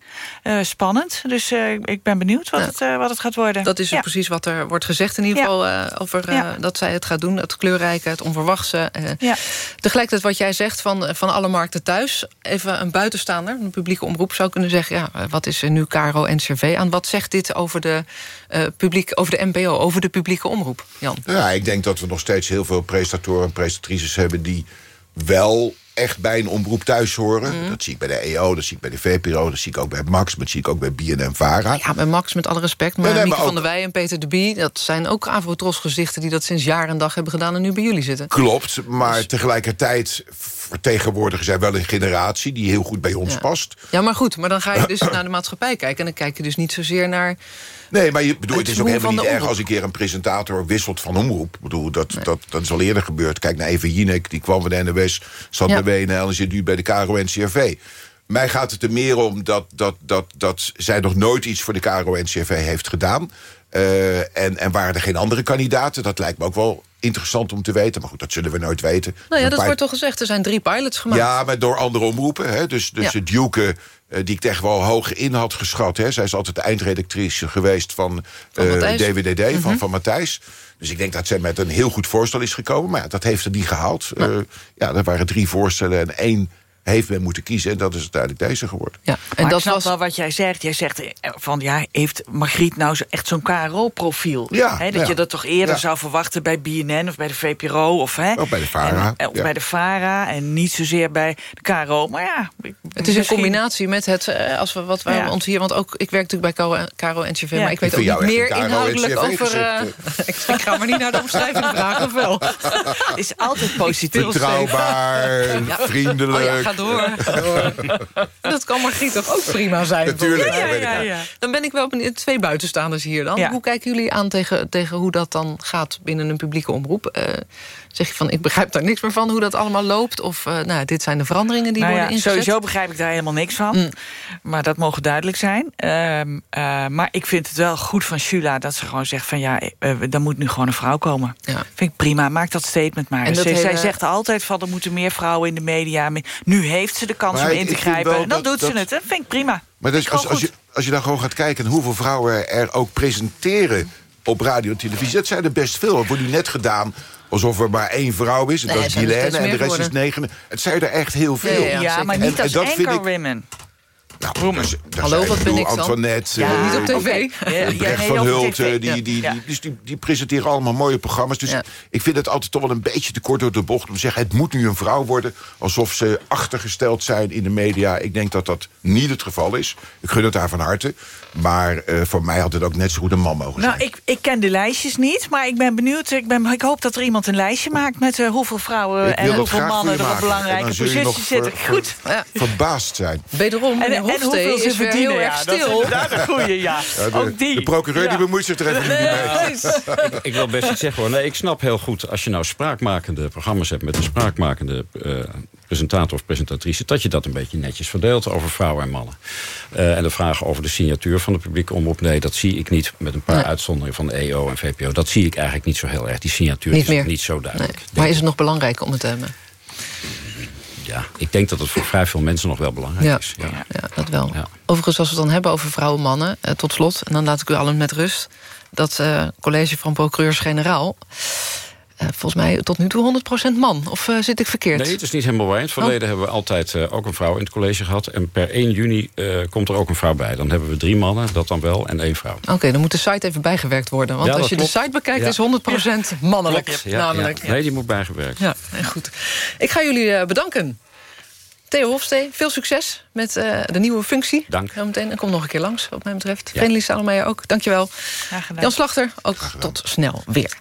spannend. Dus ik ben benieuwd wat, het, wat het gaat worden. Dat is ja. precies wat er wordt gezegd in ieder geval over dat zij het gaat doen. Het kleurrijke, het onverwachte. Uh, ja. Tegelijkertijd wat jij zegt van, van alle markten thuis. Even een buitenstaander, een publieke omroep zou kunnen zeggen... ja, wat is er nu Caro en CV aan? Wat zegt dit over de, uh, publiek, over de NPO, over de publieke omroep, Jan? Ja, ik denk dat we nog steeds heel veel presentatoren en presentatrices hebben... die wel echt bij een omroep thuis horen. Mhm. Dat zie ik bij de EO, dat zie ik bij de VPRO... dat zie ik ook bij Max, dat zie ik ook bij BNN-VARA. Ja, bij Max met alle respect, maar nee, van der Wij en Peter de Bie... dat zijn ook Avrotros gezichten die dat sinds jaar en dag hebben gedaan... en nu bij jullie zitten. Klopt, maar dus- tegelijkertijd vertegenwoordigen zij wel een generatie... die heel goed bij ons past. Ja, maar goed, maar dan ga je dus naar de maatschappij kijken... en dan kijk je dus niet zozeer naar Nee, maar je, bedoel, het is ook helemaal niet erg als een keer een presentator wisselt van omroep. Ik bedoel, dat, dat, dat is al eerder gebeurd. Kijk naar Eva Jinek, die kwam van de NWS, zat ja. bij WNL en zit nu bij de KRO-NCRV. Mij gaat het er meer om dat, dat, dat, dat zij nog nooit iets voor de KRO-NCRV heeft gedaan. Uh, en, en waren er geen andere kandidaten? Dat lijkt me ook wel interessant om te weten. Maar goed, dat zullen we nooit weten. Nou ja, dat wordt toch gezegd. Er zijn drie pilots gemaakt. Ja, maar door andere omroepen. Hè? Dus, dus ja. Duke, uh, die ik echt wel hoog in had geschat. Hè? Zij is altijd de eindredactrice geweest van, van uh, DWDD, mm -hmm. van, van Matthijs. Dus ik denk dat zij met een heel goed voorstel is gekomen. Maar ja, dat heeft er niet gehaald. Ja. Uh, ja, er waren drie voorstellen en één heeft men moeten kiezen. En dat is uiteindelijk deze geworden. Ja, en maar dat ik snap was... wel wat jij zegt. Jij zegt van, ja, heeft Margriet nou zo echt zo'n KRO-profiel? Ja, hè, dat ja. je dat toch eerder ja. zou verwachten bij BNN of bij de VPRO? Of, hè, of bij de VARA. En, of bij de VARA en niet zozeer bij de KRO. Maar ja... Het is een combinatie met het, uh, als we wat wij ons hier... want ook, ik werk natuurlijk bij KRO en NCV... maar ik weet ook niet meer inhoudelijk over... Uh, ik, ik ga maar niet naar de omschrijving vragen, of wel? Het is altijd positief. Betrouwbaar, vriendelijk... Oh door. dat kan Margriet toch ook prima zijn? Natuurlijk. Ja, ja, ja, dan ben ik wel benieuwd. Twee buitenstaanders hier dan. Hoe kijken jullie aan tegen, tegen hoe dat dan gaat binnen een publieke omroep? Uh, zeg je van, ik begrijp daar niks meer van hoe dat allemaal loopt? Of uh, nou, dit zijn de veranderingen die nou worden ingezet? Sowieso begrijp ik daar helemaal niks van. Mm. Maar dat mogen duidelijk zijn. Uh, uh, maar ik vind het wel goed van Shula dat ze gewoon zegt van... ja, dan moet nu gewoon een vrouw komen. Vind ik prima, maak dat statement maar. En dat hele... Zij zegt altijd van, er moeten meer vrouwen in de media. Nu heeft ze de kans maar om in te grijpen. En dan dat, doet dat... ze het. Dat vind ik prima. Maar dus als, als, je, als je dan gewoon gaat kijken... hoeveel vrouwen er ook presenteren op radio en televisie... dat zijn er best veel. Dat wordt nu net gedaan alsof er maar één vrouw is. En nee, dat is Guilaine en de rest is negen. Het zijn er echt heel veel. Ja, ja, ja maar niet en, als en anchor women. Nou, daar Hallo, wat ben ik dan? Antoinette, ja, uh, niet op tv. Okay. Uh, Brecht ja, van Hult, die, die, die, dus die, die presenteren allemaal mooie programma's. Dus ja. ik vind het altijd toch wel een beetje te kort door de bocht... om te zeggen, het moet nu een vrouw worden... alsof ze achtergesteld zijn in de media. Ik denk dat dat niet het geval is. Ik gun het haar van harte. Maar uh, voor mij had het ook net zo goed een man mogen nou, zijn. Ik, ik ken de lijstjes niet, maar ik ben benieuwd. Ik, ben, ik hoop dat er iemand een lijstje maakt... met uh, hoeveel vrouwen en hoeveel mannen er op belangrijke posities zitten. Goed. Verbaasd zijn. Wederom, en, en hoeveel ze verdienen. Heel erg stil. Dat is inderdaad een goeie, ja. ja de, Ook die. de procureur ja. die bemoeit zich er even niet mee. ik, ik, wil best iets zeggen hoor. Nee, ik snap heel goed, als je nou spraakmakende programma's hebt... met een spraakmakende uh, presentator of presentatrice... dat je dat een beetje netjes verdeelt over vrouwen en mannen. Uh, en de vraag over de signatuur van de publieke omroep... nee, dat zie ik niet met een paar nee. uitzonderingen van de EO en VPO. Dat zie ik eigenlijk niet zo heel erg. Die signatuur niet is meer. niet zo duidelijk. Nee. Maar is het nog belangrijk om het te hebben? Ja, ik denk dat het voor vrij veel mensen nog wel belangrijk ja. is. Ja, ja dat wel. Overigens, als we het dan hebben over vrouwen en mannen... Eh, tot slot, en dan laat ik u allen met rust... dat uh, college van procureurs-generaal... Uh, volgens mij tot nu toe 100% man. Of uh, zit ik verkeerd? Nee, het is niet helemaal waar. In het verleden oh. hebben we altijd uh, ook een vrouw in het college gehad. En per 1 juni komt er ook een vrouw bij. Dan hebben we drie mannen, dat dan wel, en één vrouw. Oké, okay, dan moet de site even bijgewerkt worden. Want ja, als je klopt. de site bekijkt, ja. is 100% mannelijk. Klopt, ja, namelijk. Nee, die moet bijgewerkt. Ja, goed. Ik ga jullie bedanken. Theo Hofstee, veel succes met uh, de nieuwe functie. Dank. Meteen. En kom nog een keer langs, wat mij betreft. Ja. Salomeijer ook, dankjewel. Jan Slachter, ook tot snel weer.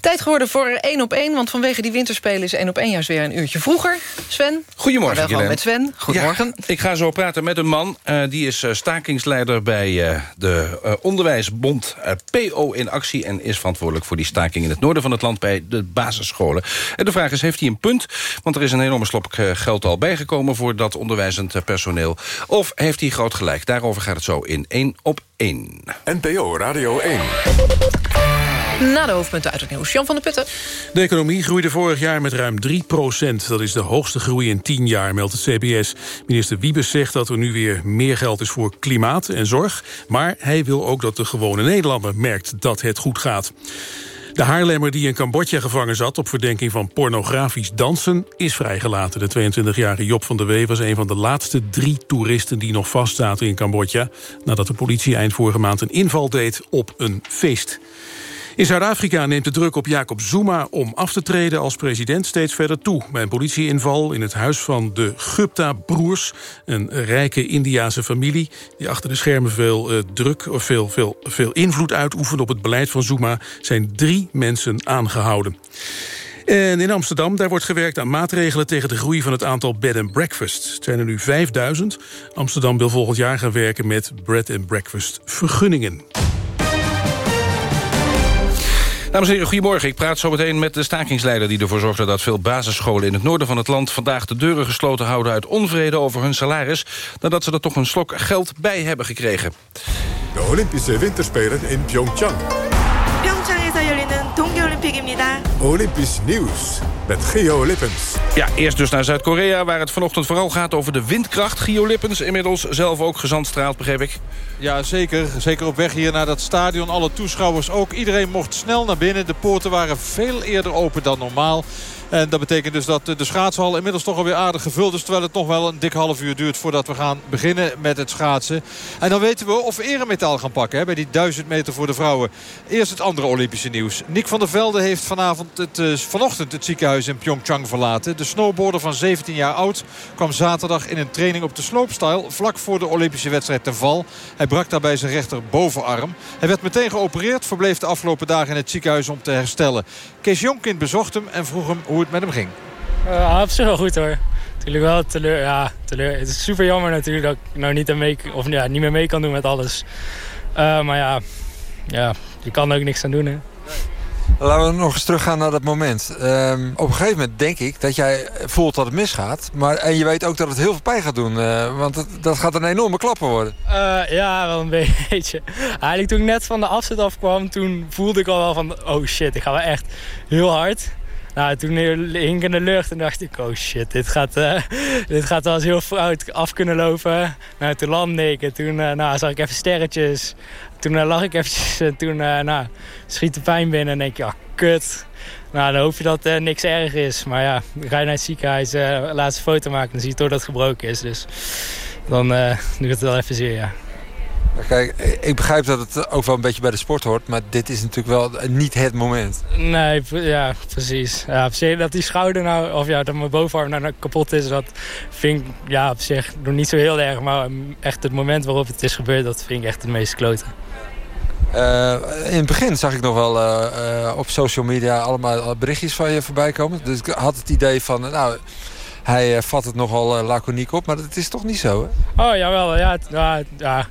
Tijd geworden voor 1 op 1, want vanwege die winterspelen... is 1 op 1 juist weer een uurtje vroeger. Sven? Goedemorgen, Welkom met Sven. Goedemorgen. Ja, ik ga zo praten met een man. Uh, die is uh, stakingsleider bij uh, de onderwijsbond PO in actie... en is verantwoordelijk voor die staking in het noorden van het land... bij de basisscholen. En de vraag is, heeft hij een punt? Want er is een enorme slop geld al bijgekomen... voor dat onderwijzend personeel. Of heeft hij groot gelijk? Daarover gaat het zo in 1 op 1. NPO Radio 1. Na de hoofdpunten uit het nieuws. Jan van der Putten. De economie groeide vorig jaar met ruim 3 procent. Dat is de hoogste groei in 10 jaar, meldt het CBS. Minister Wiebes zegt dat er nu weer meer geld is voor klimaat en zorg. Maar hij wil ook dat de gewone Nederlander merkt dat het goed gaat. De Haarlemmer die in Cambodja gevangen zat... op verdenking van pornografisch dansen, is vrijgelaten. De 22-jarige Job van der Wee was een van de laatste drie toeristen... die nog vastzaten in Cambodja... nadat de politie eind vorige maand een inval deed op een feest. In Zuid-Afrika neemt de druk op Jacob Zuma om af te treden als president steeds verder toe. Bij een politieinval in het huis van de Gupta-broers, een rijke Indiase familie die achter de schermen veel uh, druk of veel, veel, veel invloed uitoefent op het beleid van Zuma, zijn drie mensen aangehouden. En in Amsterdam daar wordt gewerkt aan maatregelen tegen de groei van het aantal bed and breakfast. Het zijn er nu 5000. Amsterdam wil volgend jaar gaan werken met bread and breakfast vergunningen. Dames en heren, goedemorgen. Ik praat zo meteen met de stakingsleider die ervoor zorgde... dat veel basisscholen in het noorden van het land... vandaag de deuren gesloten houden uit onvrede over hun salaris... nadat ze er toch een slok geld bij hebben gekregen. De Olympische Winterspelen in Pyeongchang. Olympisch nieuws met Geo Lippens. Ja, eerst dus naar Zuid-Korea, waar het vanochtend vooral gaat over de windkracht. Gio Lippens, inmiddels zelf ook gezandstraald, begreep ik. Ja, zeker. Zeker op weg hier naar dat stadion. Alle toeschouwers ook. Iedereen mocht snel naar binnen. De poorten waren veel eerder open dan normaal. En dat betekent dus dat de schaatshal inmiddels toch alweer aardig gevuld is. Terwijl het nog wel een dik half uur duurt voordat we gaan beginnen met het schaatsen. En dan weten we of we eremetaal gaan pakken hè, bij die 1000 meter voor de vrouwen. Eerst het andere Olympische nieuws. Nick van der Velde heeft vanavond het, uh, vanochtend het ziekenhuis in Pyeongchang verlaten. De snowboarder van 17 jaar oud kwam zaterdag in een training op de slopestyle... vlak voor de Olympische wedstrijd ten val. Hij brak daarbij zijn rechterbovenarm. Hij werd meteen geopereerd, verbleef de afgelopen dagen in het ziekenhuis om te herstellen. Kees Jonkind bezocht hem en vroeg hem hoe het met hem ging. Uh, op zich wel goed hoor. Natuurlijk wel teleur. Ja, teleur. Het is super jammer natuurlijk dat ik nou niet, mee, of, ja, niet meer mee kan doen met alles. Uh, maar ja, ja, je kan er ook niks aan doen hè. Laten we nog eens teruggaan naar dat moment. Um, op een gegeven moment denk ik dat jij voelt dat het misgaat. Maar, en je weet ook dat het heel veel pijn gaat doen. Uh, want het, dat gaat een enorme klapper worden. Uh, ja, wel een beetje. Eigenlijk toen ik net van de afzet afkwam... toen voelde ik al wel van... oh shit, ik ga wel echt heel hard. Nou, toen hing ik in de lucht en dacht ik, oh shit, dit gaat, uh, dit gaat wel eens heel fout af kunnen lopen. Nou, toen landde ik en toen uh, nou, zag ik even sterretjes. Toen uh, lag ik eventjes en toen nou, schiet de pijn binnen en denk ik, ja, kut. Nou, dan hoop je dat uh, niks erg is. Maar ja, ga je naar het ziekenhuis, laatste foto maken... dan zie je toch dat het gebroken is. Dus dan doet het wel even zeer. Kijk, ik begrijp dat het ook wel een beetje bij de sport hoort... maar dit is natuurlijk wel niet het moment. Nee, ja, precies. Ja, op zich dat die schouder nou, of ja, dat mijn bovenarm nou kapot is... dat vind ik ja, op zich nog niet zo heel erg. Maar echt het moment waarop het is gebeurd, dat vind ik echt het meest kloten. Uh, in het begin zag ik nog wel uh, uh, op social media allemaal berichtjes van je voorbij komen. Dus ik had het idee van, nou, hij vat het nogal laconiek op. Maar dat is toch niet zo, hè? Oh, jawel. Ja, ja, ja.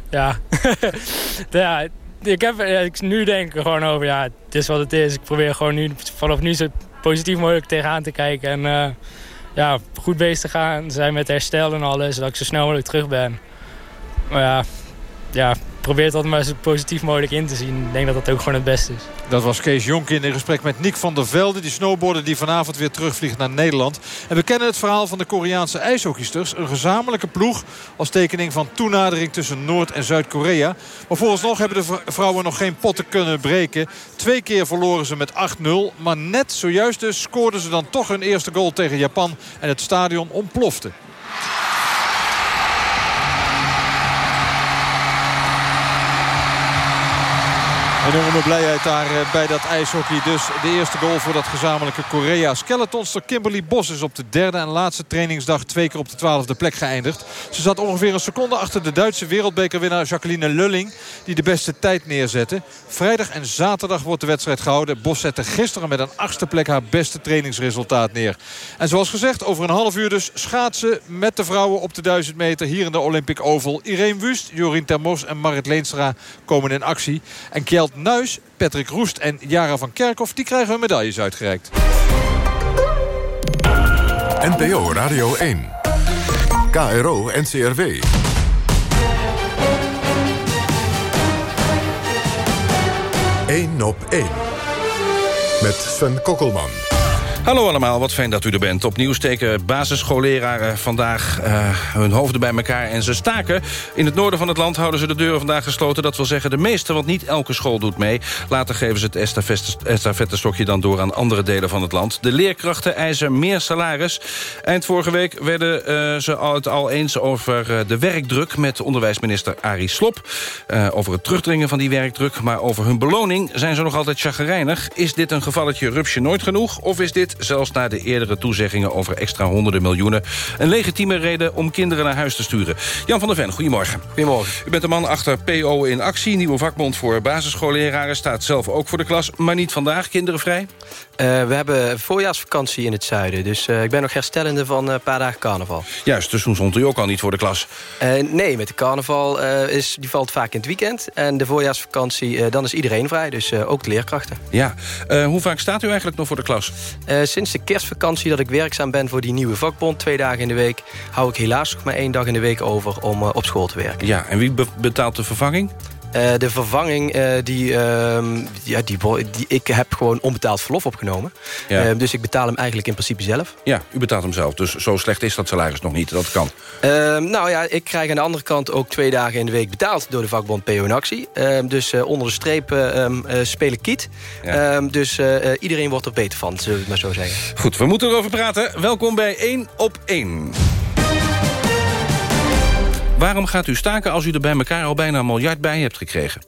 ja. ik, heb, ik nu denk gewoon over, ja, het is wat het is. Ik probeer gewoon nu, vanaf nu zo positief mogelijk tegenaan te kijken. En ja, goed bezig te gaan zijn met herstel en alles. Dat ik zo snel mogelijk terug ben. Maar ja, ja probeer altijd maar zo positief mogelijk in te zien. Ik denk dat dat ook gewoon het beste is. Dat was Kees Jonkin in gesprek met Nick van der Velde. Die snowboarder die vanavond weer terugvliegt naar Nederland. En we kennen het verhaal van de Koreaanse ijshockeysters. Een gezamenlijke ploeg als tekening van toenadering tussen Noord- en Zuid-Korea. Maar vooralsnog hebben de vrouwen nog geen potten kunnen breken. Twee keer verloren ze met 8-0. Maar net zojuist dus scoorden ze dan toch hun eerste goal tegen Japan. En het stadion ontplofte. Enorme blijheid daar eh, bij dat ijshockey. Dus de eerste goal voor dat gezamenlijke Korea. Skeletonster Kimberly Bos is op de derde en laatste trainingsdag... twee keer op de twaalfde plek geëindigd. Ze zat ongeveer een seconde achter de Duitse wereldbekerwinnaar Jacqueline Lulling... die de beste tijd neerzette. Vrijdag en zaterdag wordt de wedstrijd gehouden. Bos zette gisteren met een achtste plek haar beste trainingsresultaat neer. En zoals gezegd, over een half uur dus schaatsen met de vrouwen op de 1000 meter... hier in de Olympic Oval. Irene Wust, Jorien Termos en Marit Leenstra komen in actie. En Kjeld Nuis, Patrick Roest en Jara van Kerkhoff... die krijgen hun medailles uitgereikt. NPO Radio 1. KRO NCRW. Eén op één. Met Sven Kokkelman. Hallo allemaal, wat fijn dat u er bent. Opnieuw steken basisschoolleraren vandaag uh, hun hoofden bij elkaar en ze staken. In het noorden van het land houden ze de deuren vandaag gesloten. Dat wil zeggen de meeste, want niet elke school doet mee. Later geven ze het estafettestokje dan door aan andere delen van het land. De leerkrachten eisen meer salaris. Eind vorige week werden uh, ze het al eens over uh, de werkdruk... met onderwijsminister Arie Slop. over het terugdringen van die werkdruk. Maar over hun beloning zijn ze nog altijd chagrijnig. Is dit een gevalletje rupsje nooit genoeg? Of is dit zelfs na de eerdere toezeggingen over extra honderden miljoenen... een legitieme reden om kinderen naar huis te sturen. Jan van der Ven, goedemorgen. Goedemorgen. U bent de man achter PO in actie, nieuwe vakbond voor basisschoolleraren... staat zelf ook voor de klas, maar niet vandaag, kinderen vrij? Uh, we hebben voorjaarsvakantie in het zuiden. Dus uh, ik ben nog herstellende van een paar dagen carnaval. Juist, dus toen stond u ook al niet voor de klas? Uh, nee, met de carnaval is, die valt vaak in het weekend. En de voorjaarsvakantie, dan is iedereen vrij. Dus ook de leerkrachten. Ja, hoe vaak staat u eigenlijk nog voor de klas? sinds de kerstvakantie dat ik werkzaam ben voor die nieuwe vakbond... twee dagen in de week, hou ik helaas nog maar één dag in de week over... om op school te werken. Ja, en wie betaalt de vervanging? Uh, de vervanging, uh, die, uh, ja, die, die, ik heb gewoon onbetaald verlof opgenomen. Ja. Ehm, dus ik betaal hem eigenlijk in principe zelf. Ja, u betaalt hem zelf. Dus zo slecht is dat salaris nog niet. Dat kan. Ehm, nou ja, ik krijg aan de andere kant ook twee dagen in de week betaald... door de vakbond PO in Actie. dus onder de streep speel ik kiet. Ja. dus iedereen wordt er beter van, zullen we het maar zo zeggen. Goed, we moeten erover praten. Welkom bij 1 op 1. Waarom gaat u staken als u er bij elkaar al bijna een miljard bij hebt gekregen?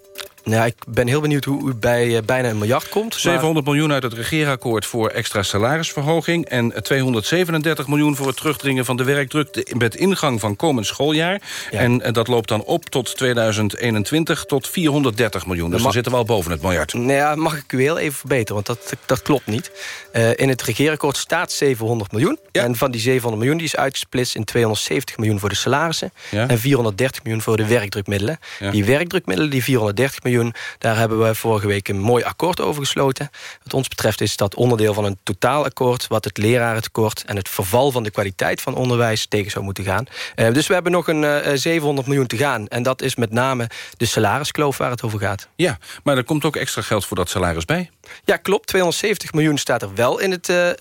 Nou, ik ben heel benieuwd hoe u bij uh, bijna een miljard komt. 700 miljoen uit het regeerakkoord voor extra salarisverhoging... en 237 miljoen voor het terugdringen van de werkdruk... met ingang van komend schooljaar. Ja. En uh, dat loopt dan op tot 2021 tot 430 miljoen. Dus dan zitten we al boven het miljard. Nou ja, mag ik u heel even verbeteren, want dat, dat klopt niet. Uh, in het regeerakkoord staat 700 miljoen. Ja. En van die 700 miljoen die is uitgesplitst in 270 miljoen voor de salarissen... Ja. en 430 miljoen voor de werkdrukmiddelen. Die werkdrukmiddelen, die 430 miljoen daar hebben we vorige week een mooi akkoord over gesloten. Wat ons betreft is dat onderdeel van een totaalakkoord... wat het lerarentekort en het verval van de kwaliteit van onderwijs tegen zou moeten gaan. Uh, dus we hebben nog een uh, eh, 700 miljoen te gaan. En dat is met name de salariskloof waar het over gaat. Ja, maar er komt ook extra geld voor dat salaris bij. Ja, klopt. 270 miljoen staat er wel in het uh,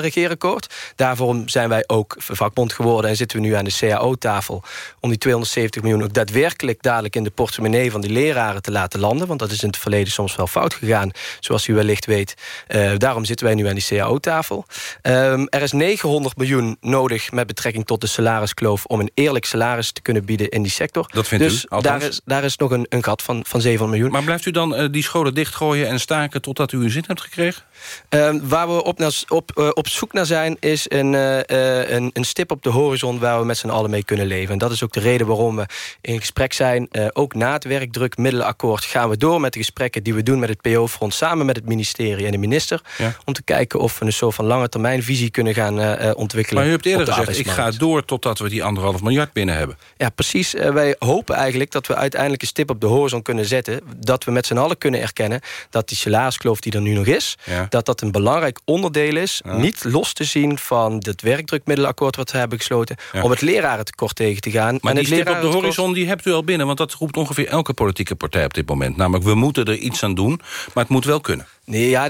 regeerakkoord. Daarvoor zijn wij ook vakbond geworden... en zitten we nu aan de CAO-tafel... om die 270 miljoen ook daadwerkelijk dadelijk in de portemonnee van die leraren te laten landen. Want dat is in het verleden soms wel fout gegaan, zoals u wellicht weet. Uh, daarom zitten wij nu aan die CAO-tafel. Um, er is 900 miljoen nodig met betrekking tot de salariskloof... om een eerlijk salaris te kunnen bieden in die sector. Dat vindt dus u, althans. daar is, daar is nog een, een gat van, van 700 miljoen. Maar blijft u dan uh, die scholen dichtgooien en staken... totdat u uw zin hebt gekregen? Uh, waar we op, op, uh, op zoek naar zijn, is een, een, een, stip op de horizon... waar we met z'n allen mee kunnen leven. En dat is ook de reden waarom we in gesprek zijn. ook na het werkdrukmiddelenakkoord gaan we door met de gesprekken... die we doen met het PO-front samen met het ministerie en de minister... Ja. om te kijken of we een soort van lange termijn visie kunnen gaan ontwikkelen. Maar u hebt eerder gezegd, ik ga door totdat we die anderhalf miljard binnen hebben. Ja, precies. wij hopen eigenlijk dat we uiteindelijk een stip op de horizon kunnen zetten... dat we met z'n allen kunnen erkennen dat die salariskloof die er nu nog is... Ja dat dat een belangrijk onderdeel is... niet los te zien van het werkdrukmiddelenakkoord... wat we hebben gesloten, om het lerarentekort tegen te gaan. Maar en die stip op de horizon die hebt u al binnen... want dat roept ongeveer elke politieke partij op dit moment. Namelijk, we moeten er iets aan doen, maar het moet wel kunnen. Nee, ja,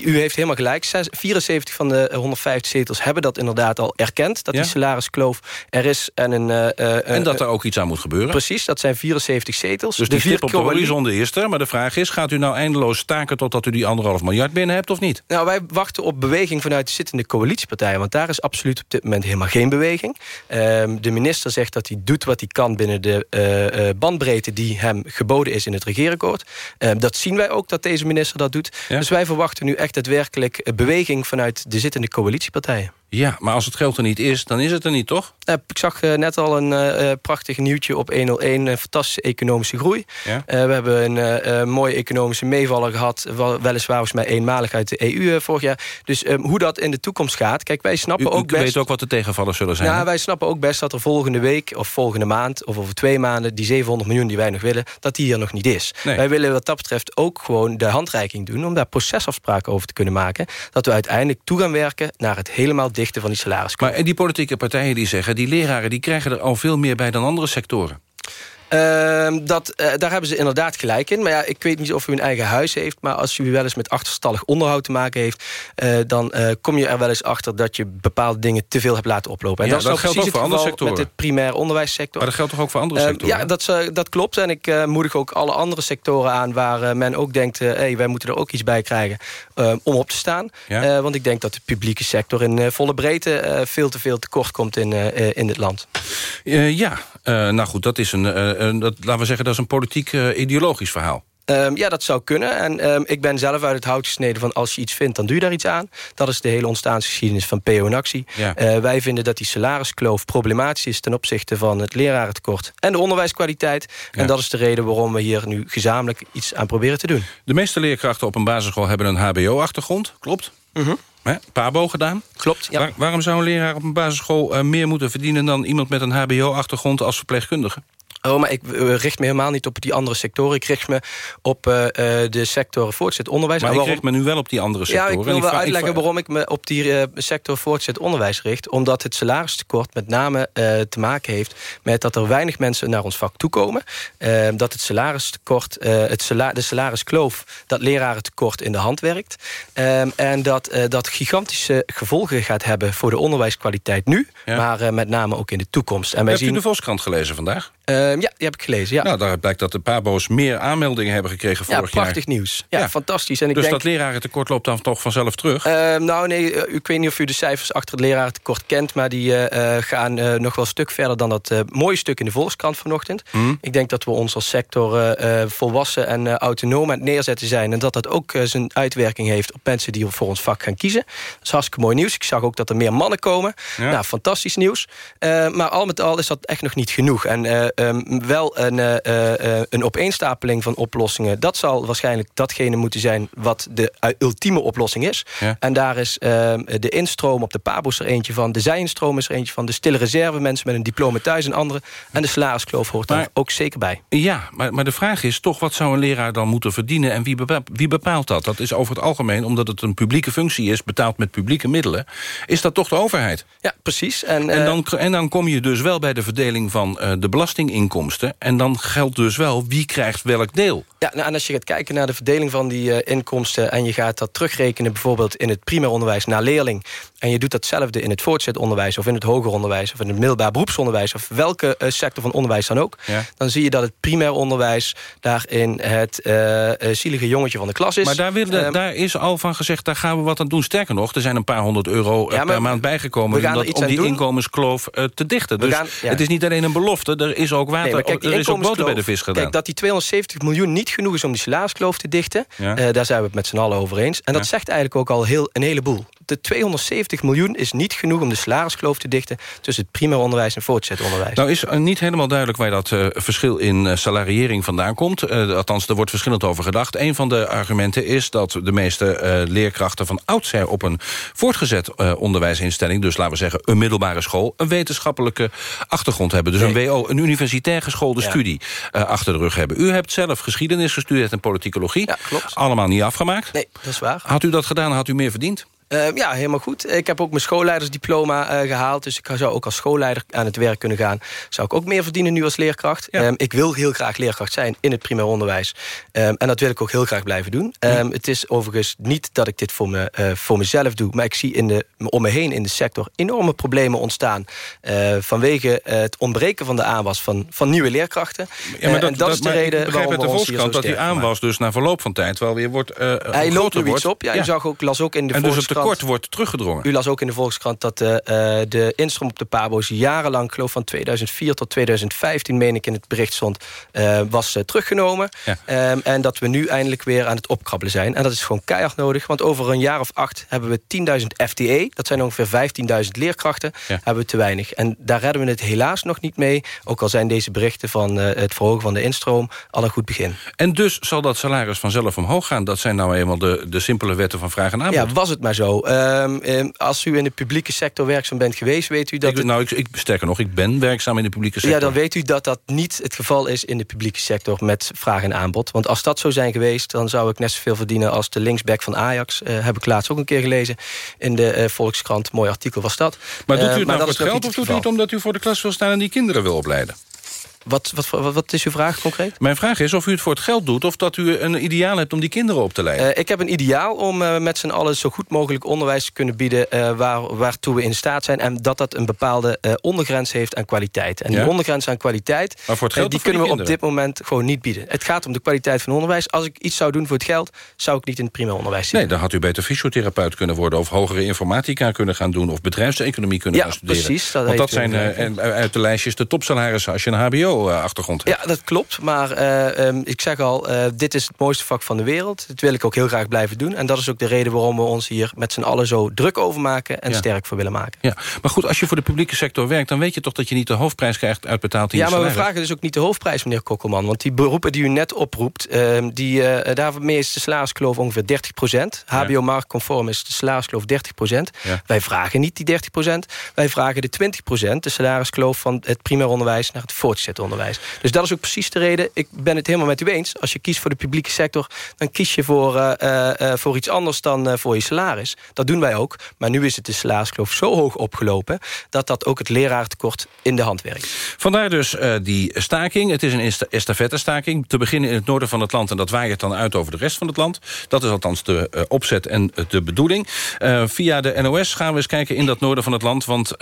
u heeft helemaal gelijk. 74 van de 150 zetels hebben dat inderdaad al erkend... dat die salariskloof er is. En, een, uh, en dat er ook iets aan moet gebeuren. Precies, dat zijn 74 zetels. Dus de die stip op de horizon is er. Maar de vraag is, gaat u nou eindeloos staken... totdat u die anderhalf miljard binnen hebt of niet? Nou, wij wachten op beweging vanuit de zittende coalitiepartijen. Want daar is absoluut op dit moment helemaal geen beweging. Ehm, de minister zegt dat hij doet wat hij kan... binnen de bandbreedte die hem geboden is in het regeerakkoord. Ehm, dat zien wij ook, dat deze minister dat doet. Dus wij verwachten nu echt daadwerkelijk beweging... vanuit de zittende coalitiepartijen. Ja, maar als het geld er niet is, dan is het er niet, toch? ik zag eh, net al een uh, prachtig nieuwtje op 101. Een fantastische economische groei. Ja? we hebben een mooie economische meevaller gehad. Weliswaar volgens mij eenmalig uit de EU vorig jaar. Dus hoe dat in de toekomst gaat. Kijk, wij snappen u, ook best... weet ook wat de tegenvallers zullen zijn. Ja, wij snappen ook best dat er volgende week of volgende maand... of over twee maanden die 700 miljoen die wij nog willen... dat die hier nog niet is. Wij willen wat dat betreft ook gewoon de handreiking doen... om daar procesafspraken over te kunnen maken. Dat we uiteindelijk toe gaan werken naar het helemaal dichten van die salaris. Maar die politieke partijen die zeggen... die leraren die krijgen er al veel meer bij dan andere sectoren. Ehm, dat, uh, daar hebben ze inderdaad gelijk in. Maar ja, ik weet niet of u een eigen huis heeft... maar als u wel eens met achterstallig onderhoud te maken heeft... Uh, dan uh, kom je er wel eens achter dat je bepaalde dingen te veel hebt laten oplopen. En ja, dat, dat geldt ook voor andere sectoren. Met het primair onderwijssector. Maar dat geldt toch ook voor andere ehm, sectoren? Ja, dat, dat klopt. En ik moedig ook alle andere sectoren aan... waar men ook denkt, hey, wij moeten er ook iets bij krijgen... Om op te staan. Ja. want ik denk dat de publieke sector in volle breedte... veel te veel tekort komt in, in dit land. ja, nou goed, dat is een uh, dat, laten we zeggen, dat is een politiek uh, ideologisch verhaal. Um, ja, dat zou kunnen. En um, ik ben zelf uit het hout gesneden van als je iets vindt, dan doe je daar iets aan. Dat is de hele ontstaansgeschiedenis van PO in actie. Ja. Uh, wij vinden dat die salariskloof problematisch is ten opzichte van het lerarentekort en de onderwijskwaliteit. Ja. En dat is de reden waarom we hier nu gezamenlijk iets aan proberen te doen. De meeste leerkrachten op een basisschool hebben een hbo-achtergrond, klopt? Mm -hmm. Pabo gedaan? Klopt, ja. Waar, waarom zou een leraar op een basisschool uh, meer moeten verdienen... dan iemand met een hbo-achtergrond als verpleegkundige? Oh, maar ik richt me helemaal niet op die andere sectoren. Ik richt me op uh, de sector voortgezet onderwijs. Maar ik richt me nu wel op die andere sectoren. Ja, ik wil wel uitleggen waarom ik me op die uh, sector voortgezet onderwijs richt. Omdat het salaristekort met name uh, te maken heeft... met dat er weinig mensen naar ons vak toekomen. dat het salaristekort, het sala de salariskloof... dat lerarentekort in de hand werkt. en dat dat gigantische gevolgen gaat hebben... voor de onderwijskwaliteit nu. Ja. Maar met name ook in de toekomst. En wij Hebt zien... u de Volkskrant gelezen vandaag? Uh, ja, die heb ik gelezen, ja. Nou, daaruit blijkt dat de Pabo's meer aanmeldingen hebben gekregen vorig jaar. Ja, prachtig nieuws. Ja, fantastisch. En ik dus denk... dat lerarentekort loopt dan toch vanzelf terug? Uh, nou, nee, uh, ik weet niet of u de cijfers achter het lerarentekort kent... maar die uh, gaan nog wel een stuk verder dan dat mooie stuk in de Volkskrant vanochtend. Mm. Ik denk dat we ons als sector volwassen en autonoom aan het neerzetten zijn... en dat dat ook zijn uitwerking heeft op mensen die voor ons vak gaan kiezen. Dat is hartstikke mooi nieuws. Ik zag ook dat er meer mannen komen. Ja. Nou, fantastisch nieuws. maar al met al is dat echt nog niet genoeg. En um, wel een, uh, een opeenstapeling van oplossingen. Dat zal waarschijnlijk datgene moeten zijn wat de ultieme oplossing is. Ja. En daar is uh, de instroom op de PABO's er eentje van. De zijinstroom is er eentje van. De stille reserve, mensen met een diploma thuis en andere. En de salariskloof hoort maar, daar ook zeker bij. Ja, maar, maar de vraag is toch... wat zou een leraar dan moeten verdienen en wie bepaalt, wie bepaalt dat? Dat is over het algemeen, omdat het een publieke functie is... betaald met publieke middelen, is dat toch de overheid? Ja, precies. En, en, dan, en dan kom je dus wel bij de verdeling van de belastinginkomsten... En dan geldt dus wel wie krijgt welk deel. Ja, nou, en als je gaat kijken naar de verdeling van die uh, inkomsten... en je gaat dat terugrekenen bijvoorbeeld in het primair onderwijs naar leerling... en je doet datzelfde in het voortgezet onderwijs... of in het hoger onderwijs of in het middelbaar beroepsonderwijs... of welke uh, sector van onderwijs dan ook... Ja. dan zie je dat het primair onderwijs daarin het uh, zielige jongetje van de klas is. Maar daar, wilde, um, daar is al van gezegd, daar gaan we wat aan doen. Sterker nog, er zijn een paar honderd euro ja, per maand bijgekomen... om, om die inkomenskloof te dichten. Dus gaan, ja. het is niet alleen een belofte, er is ook water... Nee, kijk, er is ook boter bij de vis gedaan. Kijk, dat die 270 miljoen niet genoeg is om die salariskloof te dichten... Uh, daar zijn we het met z'n allen over eens. En dat zegt eigenlijk ook al heel, een heleboel. De 270 miljoen is niet genoeg om de salariskloof te dichten... tussen het primair onderwijs en voortgezet onderwijs. Nou is niet helemaal duidelijk waar dat uh, verschil in uh, salariering vandaan komt. Uh, althans, er wordt verschillend over gedacht. Een van de argumenten is dat de meeste leerkrachten van oudsher... op een voortgezet onderwijsinstelling, dus laten we zeggen een middelbare school... een wetenschappelijke achtergrond hebben. Dus nee. een WO, een universitair geschoolde ja. studie achter de rug hebben. U hebt zelf geschiedenis gestudeerd en politicologie. Ja, klopt. Allemaal niet afgemaakt. Nee, dat is waar. Had u dat gedaan, had u meer verdiend? Ehm, ja, helemaal goed. Ik heb ook mijn schoolleidersdiploma uh, gehaald. Dus ik zou ook als schoolleider aan het werk kunnen gaan. Zou ik ook meer verdienen nu als leerkracht. Ehm, ik wil heel graag leerkracht zijn in het primair onderwijs. Ehm, en dat wil ik ook heel graag blijven doen. Het is overigens niet dat ik dit voor, me, uh, voor mezelf doe. Maar ik zie in de, om me heen in de sector enorme problemen ontstaan. Uh, vanwege het ontbreken van de aanwas van, van nieuwe leerkrachten. Ja, maar dat, en dat, is de reden waarom we de Volkskrant dat die aanwas dus na verloop van tijd wel weer wordt Hij loopt er iets op. Ja, Je zag ook, las ook in de en tekort wordt teruggedrongen. U las ook in de Volkskrant dat uh, de instroom op de pabo's jarenlang... geloof van 2004 tot 2015, meen ik in het bericht stond... Uh, was uh, teruggenomen. Um, en dat we nu eindelijk weer aan het opkrabbelen zijn. En dat is gewoon keihard nodig. Want over een jaar of acht hebben we 10.000 FTE. Dat zijn ongeveer 15.000 leerkrachten. Ja. Hebben we te weinig. En daar redden we het helaas nog niet mee. Ook al zijn deze berichten van het verhogen van de instroom... al een goed begin. En dus zal dat salaris vanzelf omhoog gaan. Dat zijn nou eenmaal de, de simpele wetten van vraag en aanbod. Ja, was het maar zo. Ehm, ehm, als u in de publieke sector werkzaam bent geweest, weet u dat... Ik, nou, ik, ik, sterker nog, ik ben werkzaam in de publieke sector. Ja, dan weet u dat dat niet het geval is in de publieke sector met vraag en aanbod. Want als dat zo zijn geweest, dan zou ik net zoveel verdienen als de linksback van Ajax. Uh, heb ik laatst ook een keer gelezen in de uh, Volkskrant. Mooi artikel was dat. Maar doet u het uh, nou voor het geld of doet u het omdat u voor de klas wil staan en die kinderen wil opleiden? Wat, wat, wat, is uw vraag concreet? Mijn vraag is of u het voor het geld doet... of dat u een ideaal hebt om die kinderen op te leiden. Uh, ik heb een ideaal om uh, met z'n allen zo goed mogelijk onderwijs te kunnen bieden... Uh, waar, waartoe we in staat zijn. En dat dat een bepaalde ondergrens heeft aan kwaliteit. En ja? die ondergrens aan kwaliteit... Maar voor het geld die kunnen we op dit moment gewoon niet bieden. Het gaat om de kwaliteit van onderwijs. Als ik iets zou doen voor het geld... zou ik niet in het primair onderwijs zitten. Nee, dan had u beter fysiotherapeut kunnen worden... of hogere informatica kunnen gaan doen... of bedrijfseconomie kunnen ja, gaan studeren. precies. Dat Want dat zijn uit de lijstjes de topsalarissen... als je een hbo-achtergrond hebt. Ja, dat klopt. Maar uh, um, ik zeg al, uh, dit is het mooiste vak van de wereld. Dat wil ik ook heel graag blijven doen. En dat is ook de reden waarom we ons hier met z'n allen zo druk over maken... en ja. sterk voor willen maken. Ja. Maar goed, als je voor de publieke sector werkt... dan weet je toch dat je niet de hoofdprijs krijgt uitbetaald in Ja, maar we vragen dus ook niet de hoofdprijs, meneer Kokkelman. Want die beroepen die u net oproept... Uh, die, uh, daarmee is de salariskloof ongeveer 30% HBO-marktconform is de salariskloof 30 ja. Wij vragen niet die 30% Wij vragen de 20% de salariskloof van het primair onderwijs... naar het voortgezet onderwijs. Dus dat is ook precies de reden. Ik ben het helemaal met u eens. Als je kiest voor de publieke sector... dan kies je voor, uh, uh, voor iets anders dan voor je salaris. Dat doen wij ook. Maar nu is het de salariskloof zo hoog opgelopen... dat dat ook het leraartekort in de hand werkt. Vandaar dus die staking. Het is een estafette-staking. Te beginnen in het noorden van het land... en dat waait dan uit over de rest van het land. Dat is althans de opzet en de bedoeling. via de NOS gaan we eens kijken in dat noorden van het land. Want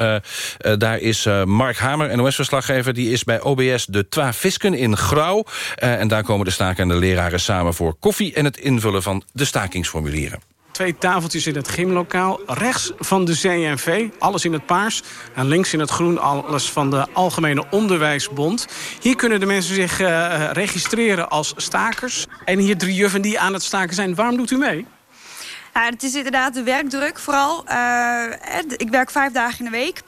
daar is Mark Hamer, NOS-verslaggever... die is bij OBS de Twa Visken in Grauw. Uh, en daar komen de stakende leraren samen voor koffie... en het invullen van de stakingsformulieren twee tafeltjes in het gymlokaal. Rechts van de CNV, alles in het paars. En links in het groen, alles van de Algemene Onderwijsbond. Hier kunnen de mensen zich uh, registreren als stakers. En hier drie juffen die aan het staken zijn. Waarom doet u mee? Nou, het is inderdaad de werkdruk vooral. Uh, ik werk vijf dagen in de week.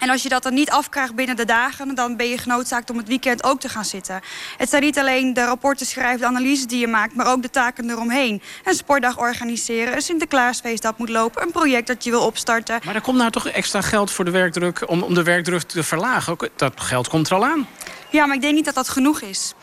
En als je dat dan niet afkrijgt binnen de dagen... dan ben je genoodzaakt om het weekend ook te gaan zitten. Het zijn niet alleen de rapporten schrijven, de analyses die je maakt... maar ook de taken eromheen. Een sportdag organiseren, een Sinterklaasfeest dat moet lopen... een project dat je wil opstarten. Maar er komt nou toch extra geld voor de werkdruk... om, om de werkdruk te verlagen. Dat geld komt er al aan. Ja, maar ik denk niet dat dat genoeg is.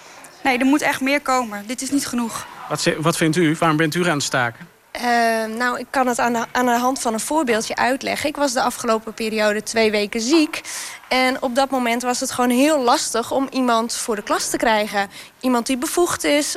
Nee, er moet echt meer komen. Dit is niet genoeg. Wat, wat vindt u? Waarom bent u aan het staken? Uh, nou, ik kan het aan de, aan de hand van een voorbeeldje uitleggen. Ik was de afgelopen periode twee weken ziek. En op dat moment was het gewoon heel lastig om iemand voor de klas te krijgen. Iemand die bevoegd is.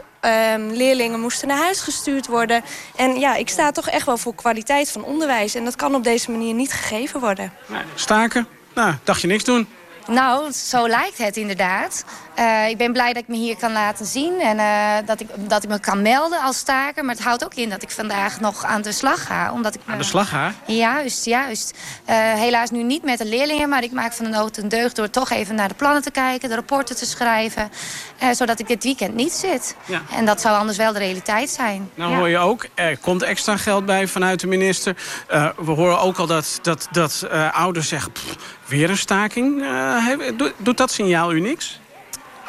Um, leerlingen moesten naar huis gestuurd worden. En ja, ik sta toch echt wel voor kwaliteit van onderwijs. En dat kan op deze manier niet gegeven worden. Nee, staken? Nou, dacht je niks doen? Nou, zo lijkt het inderdaad. Uh, ik ben blij dat ik me hier kan laten zien en uh, dat, ik, dat ik me kan melden als staker. Maar het houdt ook in dat ik vandaag nog aan de slag ga. Omdat ik aan de slag ga? Juist, juist. Uh, helaas nu niet met de leerlingen, maar ik maak van de nood een deugd... door toch even naar de plannen te kijken, de rapporten te schrijven. zodat ik dit weekend niet zit. Ja. En dat zou anders wel de realiteit zijn. Nou ja. hoor je ook, er komt extra geld bij vanuit de minister. we horen ook al dat, dat, dat ouders zeggen... Pff, weer een staking. doet dat signaal u niks?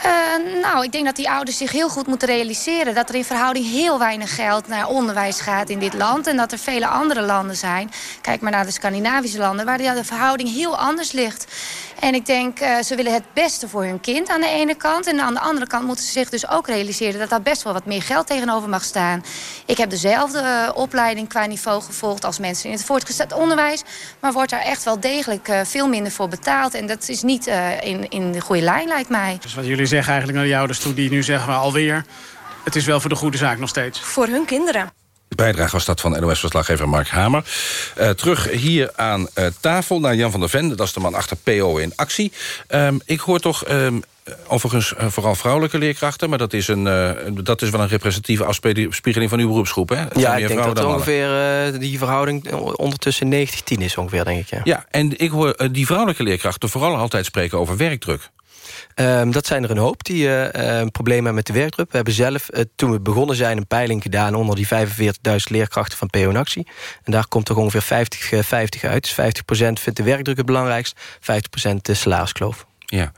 Uh, nou, ik denk dat die ouders zich heel goed moeten realiseren... dat er in verhouding heel weinig geld naar onderwijs gaat in dit land... en dat er vele andere landen zijn, kijk maar naar de Scandinavische landen... waar de verhouding heel anders ligt. En ik denk, uh, ze willen het beste voor hun kind aan de ene kant. En aan de andere kant moeten ze zich dus ook realiseren... dat daar best wel wat meer geld tegenover mag staan. Ik heb dezelfde uh, opleiding qua niveau gevolgd... als mensen in het voortgezet onderwijs. Maar wordt daar echt wel degelijk uh, veel minder voor betaald. En dat is niet in, in de goede lijn, lijkt mij. Dus wat jullie zeggen eigenlijk naar die ouders toe... die nu zeggen we alweer... het is wel voor de goede zaak nog steeds. Voor hun kinderen. Bijdrage was dat van NOS-verslaggever Mark Hamer. Uh, terug hier aan uh, tafel naar Jan van der Ven. Dat is de man achter PO in actie. Um, ik hoor toch... Um, overigens uh, vooral vrouwelijke leerkrachten... maar dat is, een, dat is wel een representatieve afspiegeling van uw beroepsgroep, hè? ja, ik denk dat ongeveer die verhouding ondertussen 90-10 is ongeveer, denk ik. Ja, ja en ik hoor die vrouwelijke leerkrachten vooral altijd spreken over werkdruk. Um, dat zijn er een hoop die uh, uh, problemen hebben met de werkdruk. We hebben zelf, uh, toen we begonnen zijn, een peiling gedaan... onder die 45.000 leerkrachten van PO in actie. En daar komt toch ongeveer 50, 50 uit. Dus 50% vindt de werkdruk het belangrijkst, 50% de salariskloof. Ja.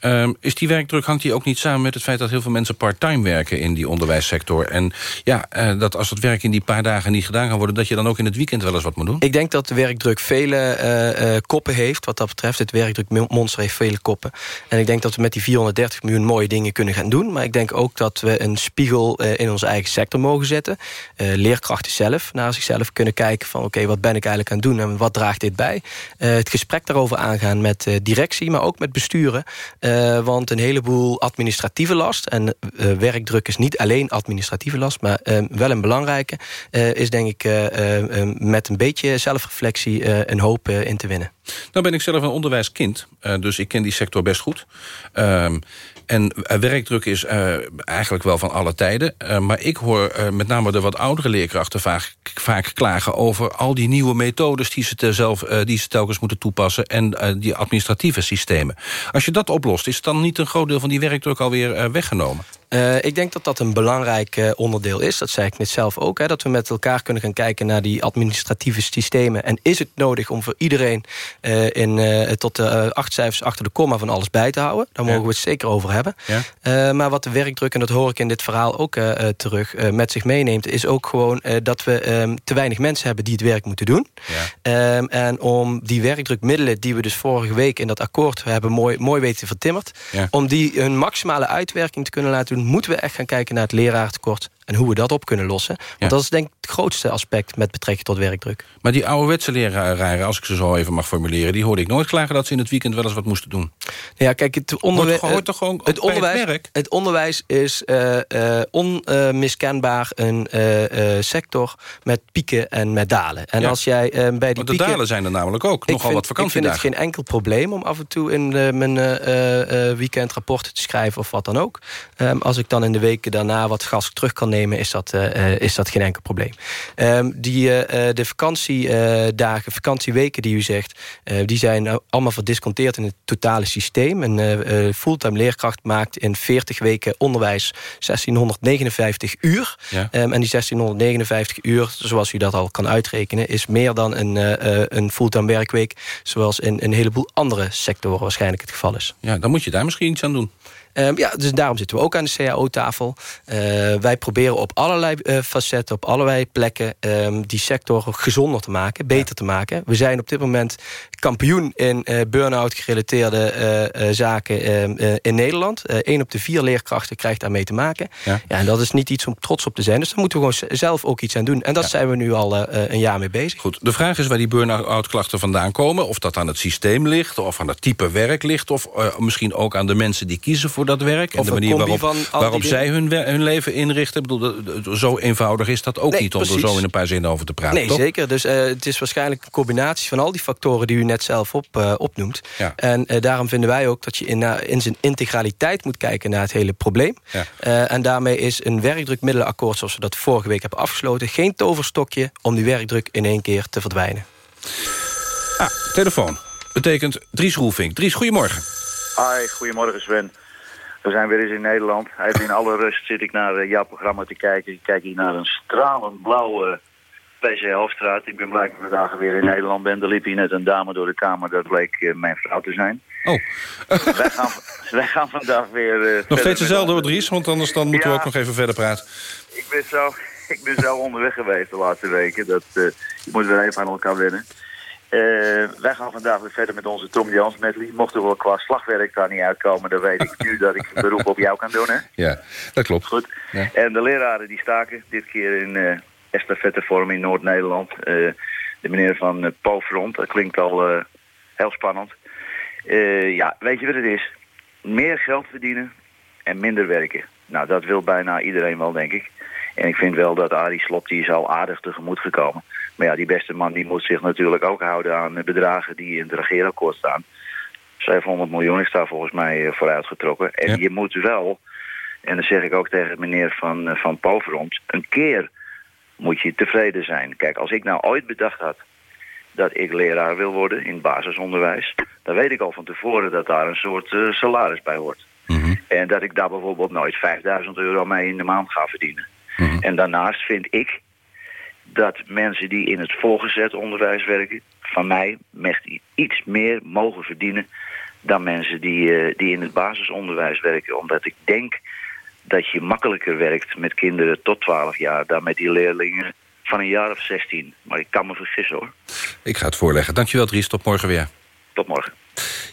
Um, is die werkdruk, hangt die ook niet samen met het feit... dat heel veel mensen part-time werken in die onderwijssector? En ja, uh, dat als het werk in die paar dagen niet gedaan kan worden... dat je dan ook in het weekend wel eens wat moet doen? Ik denk dat de werkdruk vele uh, uh, koppen heeft. Wat dat betreft, het werkdrukmonster heeft vele koppen. En ik denk dat we met die 430 miljoen mooie dingen kunnen gaan doen. Maar ik denk ook dat we een spiegel in onze eigen sector mogen zetten. leerkrachten zelf naar zichzelf kunnen kijken van... oké, wat ben ik eigenlijk aan het doen en wat draagt dit bij? het gesprek daarover aangaan met directie, maar ook met bestuur uh, want een heleboel administratieve last... en uh, werkdruk is niet alleen administratieve last... maar uh, wel een belangrijke... is denk ik met een beetje zelfreflectie een hoop in te winnen. Nou ben ik zelf een onderwijskind, dus ik ken die sector best goed. En werkdruk is uh, eigenlijk wel van alle tijden. Uh, maar ik hoor met name de wat oudere leerkrachten vaak, vaak klagen... over al die nieuwe methodes die ze, zelf, die ze telkens moeten toepassen... en die administratieve systemen. Als je dat oplost, is dan niet een groot deel van die werkdruk alweer weggenomen? Uh, ik denk dat dat een belangrijk uh, onderdeel is. Dat zei ik net zelf ook. Hè, dat we met elkaar kunnen gaan kijken naar die administratieve systemen. En is het nodig om voor iedereen uh, in, tot de acht cijfers achter de komma van alles bij te houden? Daar mogen we het zeker over hebben. Ja. maar wat de werkdruk, en dat hoor ik in dit verhaal ook terug, met zich meeneemt... is ook gewoon dat we um, te weinig mensen hebben die het werk moeten doen. Ja. Um, en om die werkdrukmiddelen die we dus vorige week in dat akkoord hebben mooi, mooi weten vertimmerd... Om die hun maximale uitwerking te kunnen laten doen moeten we echt gaan kijken naar het leraartekort en hoe we dat op kunnen lossen. Want dat is denk ik het grootste aspect met betrekking tot werkdruk. Maar die ouderwetse leraren, als ik ze zo even mag formuleren... die hoorde ik nooit klagen dat ze in het weekend wel eens wat moesten doen. Ja, kijk, het, onderwijs, hoort, toch gewoon het, onderwijs, het, het onderwijs is uh, uh, onmiskenbaar een uh, sector met pieken en met dalen. En als jij bij die maar de pieken, dalen zijn er namelijk ook, nogal vind, wat vakantiedagen. Ik vind het geen enkel probleem om af en toe in mijn weekendrapporten te schrijven of wat dan ook. Um, als ik dan in de weken daarna wat gas terug kan nemen... is dat, uh, is dat geen enkel probleem. Um, die, uh, de vakantiedagen, vakantieweken die u zegt... Die zijn allemaal verdisconteerd in het totale systeem. Een fulltime leerkracht maakt in 40 weken onderwijs 1659 uur. Ja. Um, en die 1659 uur, zoals u dat al kan uitrekenen... is meer dan een, een fulltime werkweek... zoals in een heleboel andere sectoren waarschijnlijk het geval is. Ja, dan moet je daar misschien iets aan doen. Um, ja, dus daarom zitten we ook aan de CAO-tafel. Uh, wij proberen op allerlei uh, facetten, op allerlei plekken... Um, die sector gezonder te maken, beter ja. te maken. We zijn op dit moment kampioen in uh, burn-out gerelateerde zaken um, in Nederland. Eén op de vier leerkrachten krijgt daarmee te maken. Ja. ja. en dat is niet iets om trots op te zijn. Dus daar moeten we gewoon zelf ook iets aan doen. En dat ja. zijn we nu al een jaar mee bezig. Goed, de vraag is waar die burn-out klachten vandaan komen. Of dat aan het systeem ligt, of aan het type werk ligt... of misschien ook aan de mensen die kiezen voor voor dat werk. en de manier waarop, waarop zij hun, hun leven inrichten. Ik bedoel, zo eenvoudig is dat ook nee, niet om precies. er zo in een paar zinnen over te praten. Nee, toch? zeker. Dus uh, het is waarschijnlijk een combinatie van al die factoren die u net zelf op, uh, opnoemt. Ja. En uh, daarom vinden wij ook dat je in, in zijn integraliteit moet kijken naar het hele probleem. Ja. en daarmee is een werkdrukmiddelenakkoord zoals we dat vorige week hebben afgesloten... geen toverstokje om die werkdruk in één keer te verdwijnen. Ah, telefoon. Betekent Dries Roelvink. Dries, goedemorgen. Hi, goedemorgen Sven. We zijn weer eens in Nederland. Even in alle rust zit ik naar uh, jouw programma te kijken. Ik kijk hier naar een stralend blauwe PC Hoofdstraat. Ik ben blij dat ik vandaag weer in Nederland ben. Er liep hier net een dame door de kamer, dat bleek uh, mijn vrouw te zijn. Oh. wij, gaan, wij gaan vandaag weer... Nog steeds dezelfde, hoor, Dries, want anders dan moeten ja, we ook nog even verder praten. Ik ben zo, ik ben zo onderweg geweest de laatste weken. Dat, uh, je moet weer even aan elkaar wennen. Wij gaan vandaag weer verder met onze Tom Jans medley. Mochten we qua slagwerk daar niet uitkomen, dan weet ik nu dat ik een beroep op jou kan doen. Hè? Ja, dat klopt. Goed. Ja. En de leraren die staken dit keer in uh, estafettevorm in Noord-Nederland. Uh, de meneer van uh, Pofront, dat klinkt al heel spannend. ja, weet je wat het is? Meer geld verdienen en minder werken. Nou, dat wil bijna iedereen wel, denk ik. En ik vind wel dat Arie Slop, die is al aardig tegemoet gekomen. Maar ja, die beste man die moet zich natuurlijk ook houden aan bedragen die in het regeerakkoord staan. 700 miljoen is daar volgens mij voor uitgetrokken. En ja. je moet wel, en dat zeg ik ook tegen meneer Van, van Poverond, een keer moet je tevreden zijn. Kijk, als ik nou ooit bedacht had dat ik leraar wil worden in basisonderwijs... dan weet ik al van tevoren dat daar een soort uh, salaris bij hoort. Mm -hmm. En dat ik daar bijvoorbeeld nooit 5000 euro mee in de maand ga verdienen. Mm -hmm. En daarnaast vind ik dat mensen die in het volgezet onderwijs werken... van mij iets meer mogen verdienen dan mensen die, uh, die in het basisonderwijs werken. Omdat ik denk dat je makkelijker werkt met kinderen tot 12 jaar... dan met die leerlingen van een jaar of 16. Maar ik kan me vergissen, hoor. Ik ga het voorleggen. Dankjewel, Dries. Tot morgen weer. Tot morgen.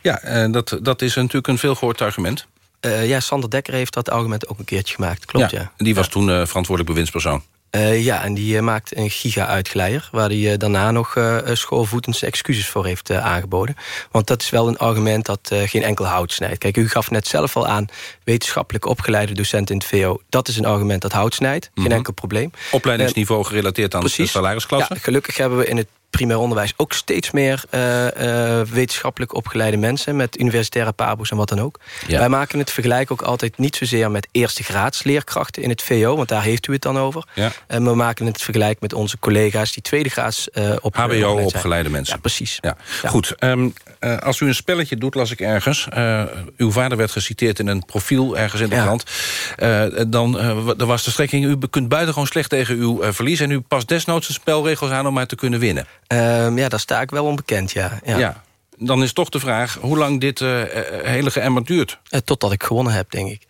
Ja, uh, dat, dat is natuurlijk een veelgehoord argument. Uh, ja, Sander Dekker heeft dat argument ook een keertje gemaakt. Klopt, ja. ja. Die was ja. toen uh, verantwoordelijk bewindspersoon. Uh, ja, en die uh, maakt een giga-uitglijder... waar hij uh, daarna nog schoolvoetend excuses voor heeft aangeboden. Want dat is wel een argument dat geen enkel hout snijdt. Kijk, u gaf net zelf al aan... wetenschappelijk opgeleide docent in het VO. Dat is een argument dat hout snijdt. Geen mm -hmm. enkel probleem. Opleidingsniveau gerelateerd aan precies. de salarisklasse? Ja, gelukkig hebben we in het primair onderwijs ook steeds meer uh, uh, wetenschappelijk opgeleide mensen... met universitaire pabo's en wat dan ook. Ja. Wij maken het vergelijk ook altijd niet zozeer met eerste graads leerkrachten in het VO... want daar heeft u het dan over. Ja. En we maken het vergelijk met onze collega's die tweede graads uh, op HBO-opgeleide mensen. Ja, precies. Ja. Ja. Goed, um, als u een spelletje doet, las ik ergens... uw vader werd geciteerd in een profiel ergens in de krant... dan was de strekking... u kunt buitengewoon slecht tegen uw verlies... en u past desnoods de spelregels aan om maar te kunnen winnen. Um, ja, daar sta ik wel onbekend, ja. ja. ja. Dan is toch de vraag hoe lang dit uh, hele geëmmer duurt. Uh, totdat ik gewonnen heb, denk ik.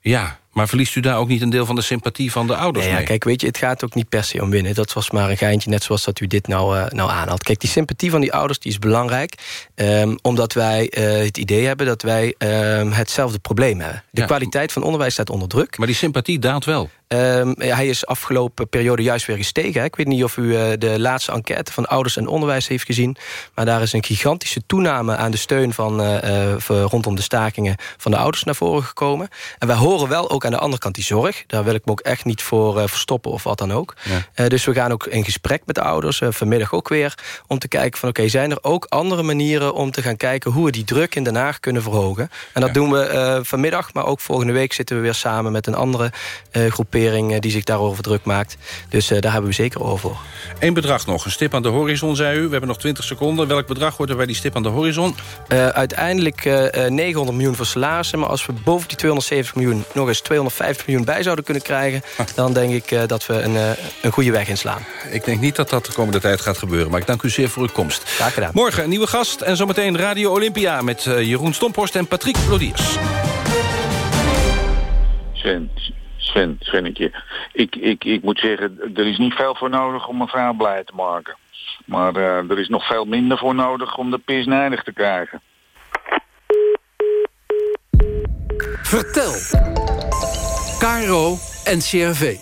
Ja, maar verliest u daar ook niet een deel van de sympathie van de ouders nee, mee? Ja, kijk, weet je, het gaat ook niet per se om winnen. Dat was maar een geintje, net zoals dat u dit nou, uh, nou aanhaalt. Kijk, die sympathie van die ouders die is belangrijk. Um, omdat wij uh, het idee hebben dat wij um, hetzelfde probleem hebben. De ja. kwaliteit van onderwijs staat onder druk. Maar die sympathie daalt wel. Um, ja, hij is afgelopen periode juist weer gestegen. Hè. Ik weet niet of u uh, de laatste enquête van ouders en onderwijs heeft gezien. Maar daar is een gigantische toename aan de steun van, uh, rondom de stakingen van de ouders naar voren gekomen. En wij horen wel ook aan de andere kant die zorg. Daar wil ik me ook echt niet voor uh, verstoppen of wat dan ook. Ja. Dus we gaan ook in gesprek met de ouders, vanmiddag ook weer... om te kijken van oké, okay, zijn er ook andere manieren... om te gaan kijken hoe we die druk in Den Haag kunnen verhogen. En dat ja. doen we vanmiddag, maar ook volgende week zitten we weer samen... met een andere groepering die zich daarover druk maakt. Dus daar hebben we zeker over. Eén bedrag nog, een stip aan de horizon, zei u. We hebben nog 20 seconden. Welk bedrag wordt er bij die stip aan de horizon? uiteindelijk 900 miljoen voor salarissen. Maar als we boven die 270 miljoen nog eens 250 miljoen bij zouden kunnen krijgen... dan denk ik uh, dat we een, uh, een goede weg inslaan. Ik denk niet dat dat de komende tijd gaat gebeuren. Maar ik dank u zeer voor uw komst. Graag gedaan. Morgen een nieuwe gast en zometeen Radio Olympia... met uh, Jeroen Stomphorst en Patrick Lodiers. Sven, Svennetje. Ik, ik, ik moet zeggen, er is niet veel voor nodig om een vrouw blij te maken. Maar er is nog veel minder voor nodig om de pis nijdig te krijgen. Vertel. Caro en CRV.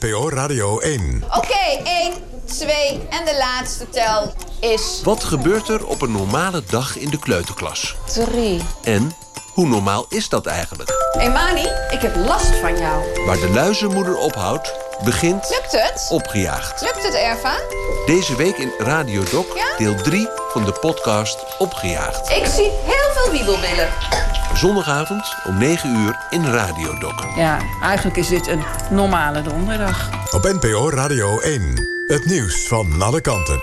NPO Radio 1. Oké, okay, 1, 2 en de laatste tel is... Wat gebeurt er op een normale dag in de kleuterklas? 3. En hoe normaal is dat eigenlijk? Hé hey Mani, ik heb last van jou. Waar de luizenmoeder ophoudt, begint... Lukt het? Opgejaagd. Lukt het, Erva? Deze week in Radio Doc, ja? deel 3 van de podcast Opgejaagd. Ik zie heel veel wiebelbillen. Zondagavond om 9 uur in Radio Doc. Ja, eigenlijk is dit een normale donderdag. Op NPO Radio 1. Het nieuws van alle kanten.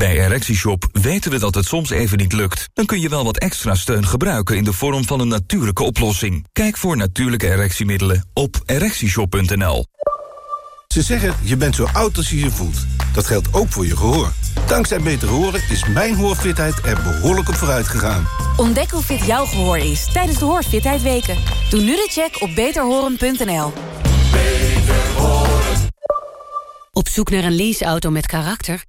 Bij ErectieShop weten we dat het soms even niet lukt. Dan kun je wel wat extra steun gebruiken in de vorm van een natuurlijke oplossing. Kijk voor natuurlijke erectiemiddelen op ErectieShop.nl. Ze zeggen, je bent zo oud als je je voelt. Dat geldt ook voor je gehoor. Dankzij Beter Horen is mijn hoorfitheid er behoorlijk op vooruit gegaan. Ontdek hoe fit jouw gehoor is tijdens de Hoorfitheid Weken. Doe nu de check op beterhoren.nl. Op zoek naar een leaseauto met karakter?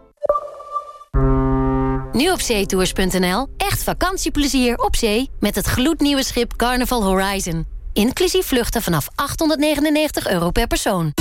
Nu op zeetours.nl. Echt vakantieplezier op zee met het gloednieuwe schip Carnival Horizon. Inclusief vluchten vanaf 899 euro per persoon.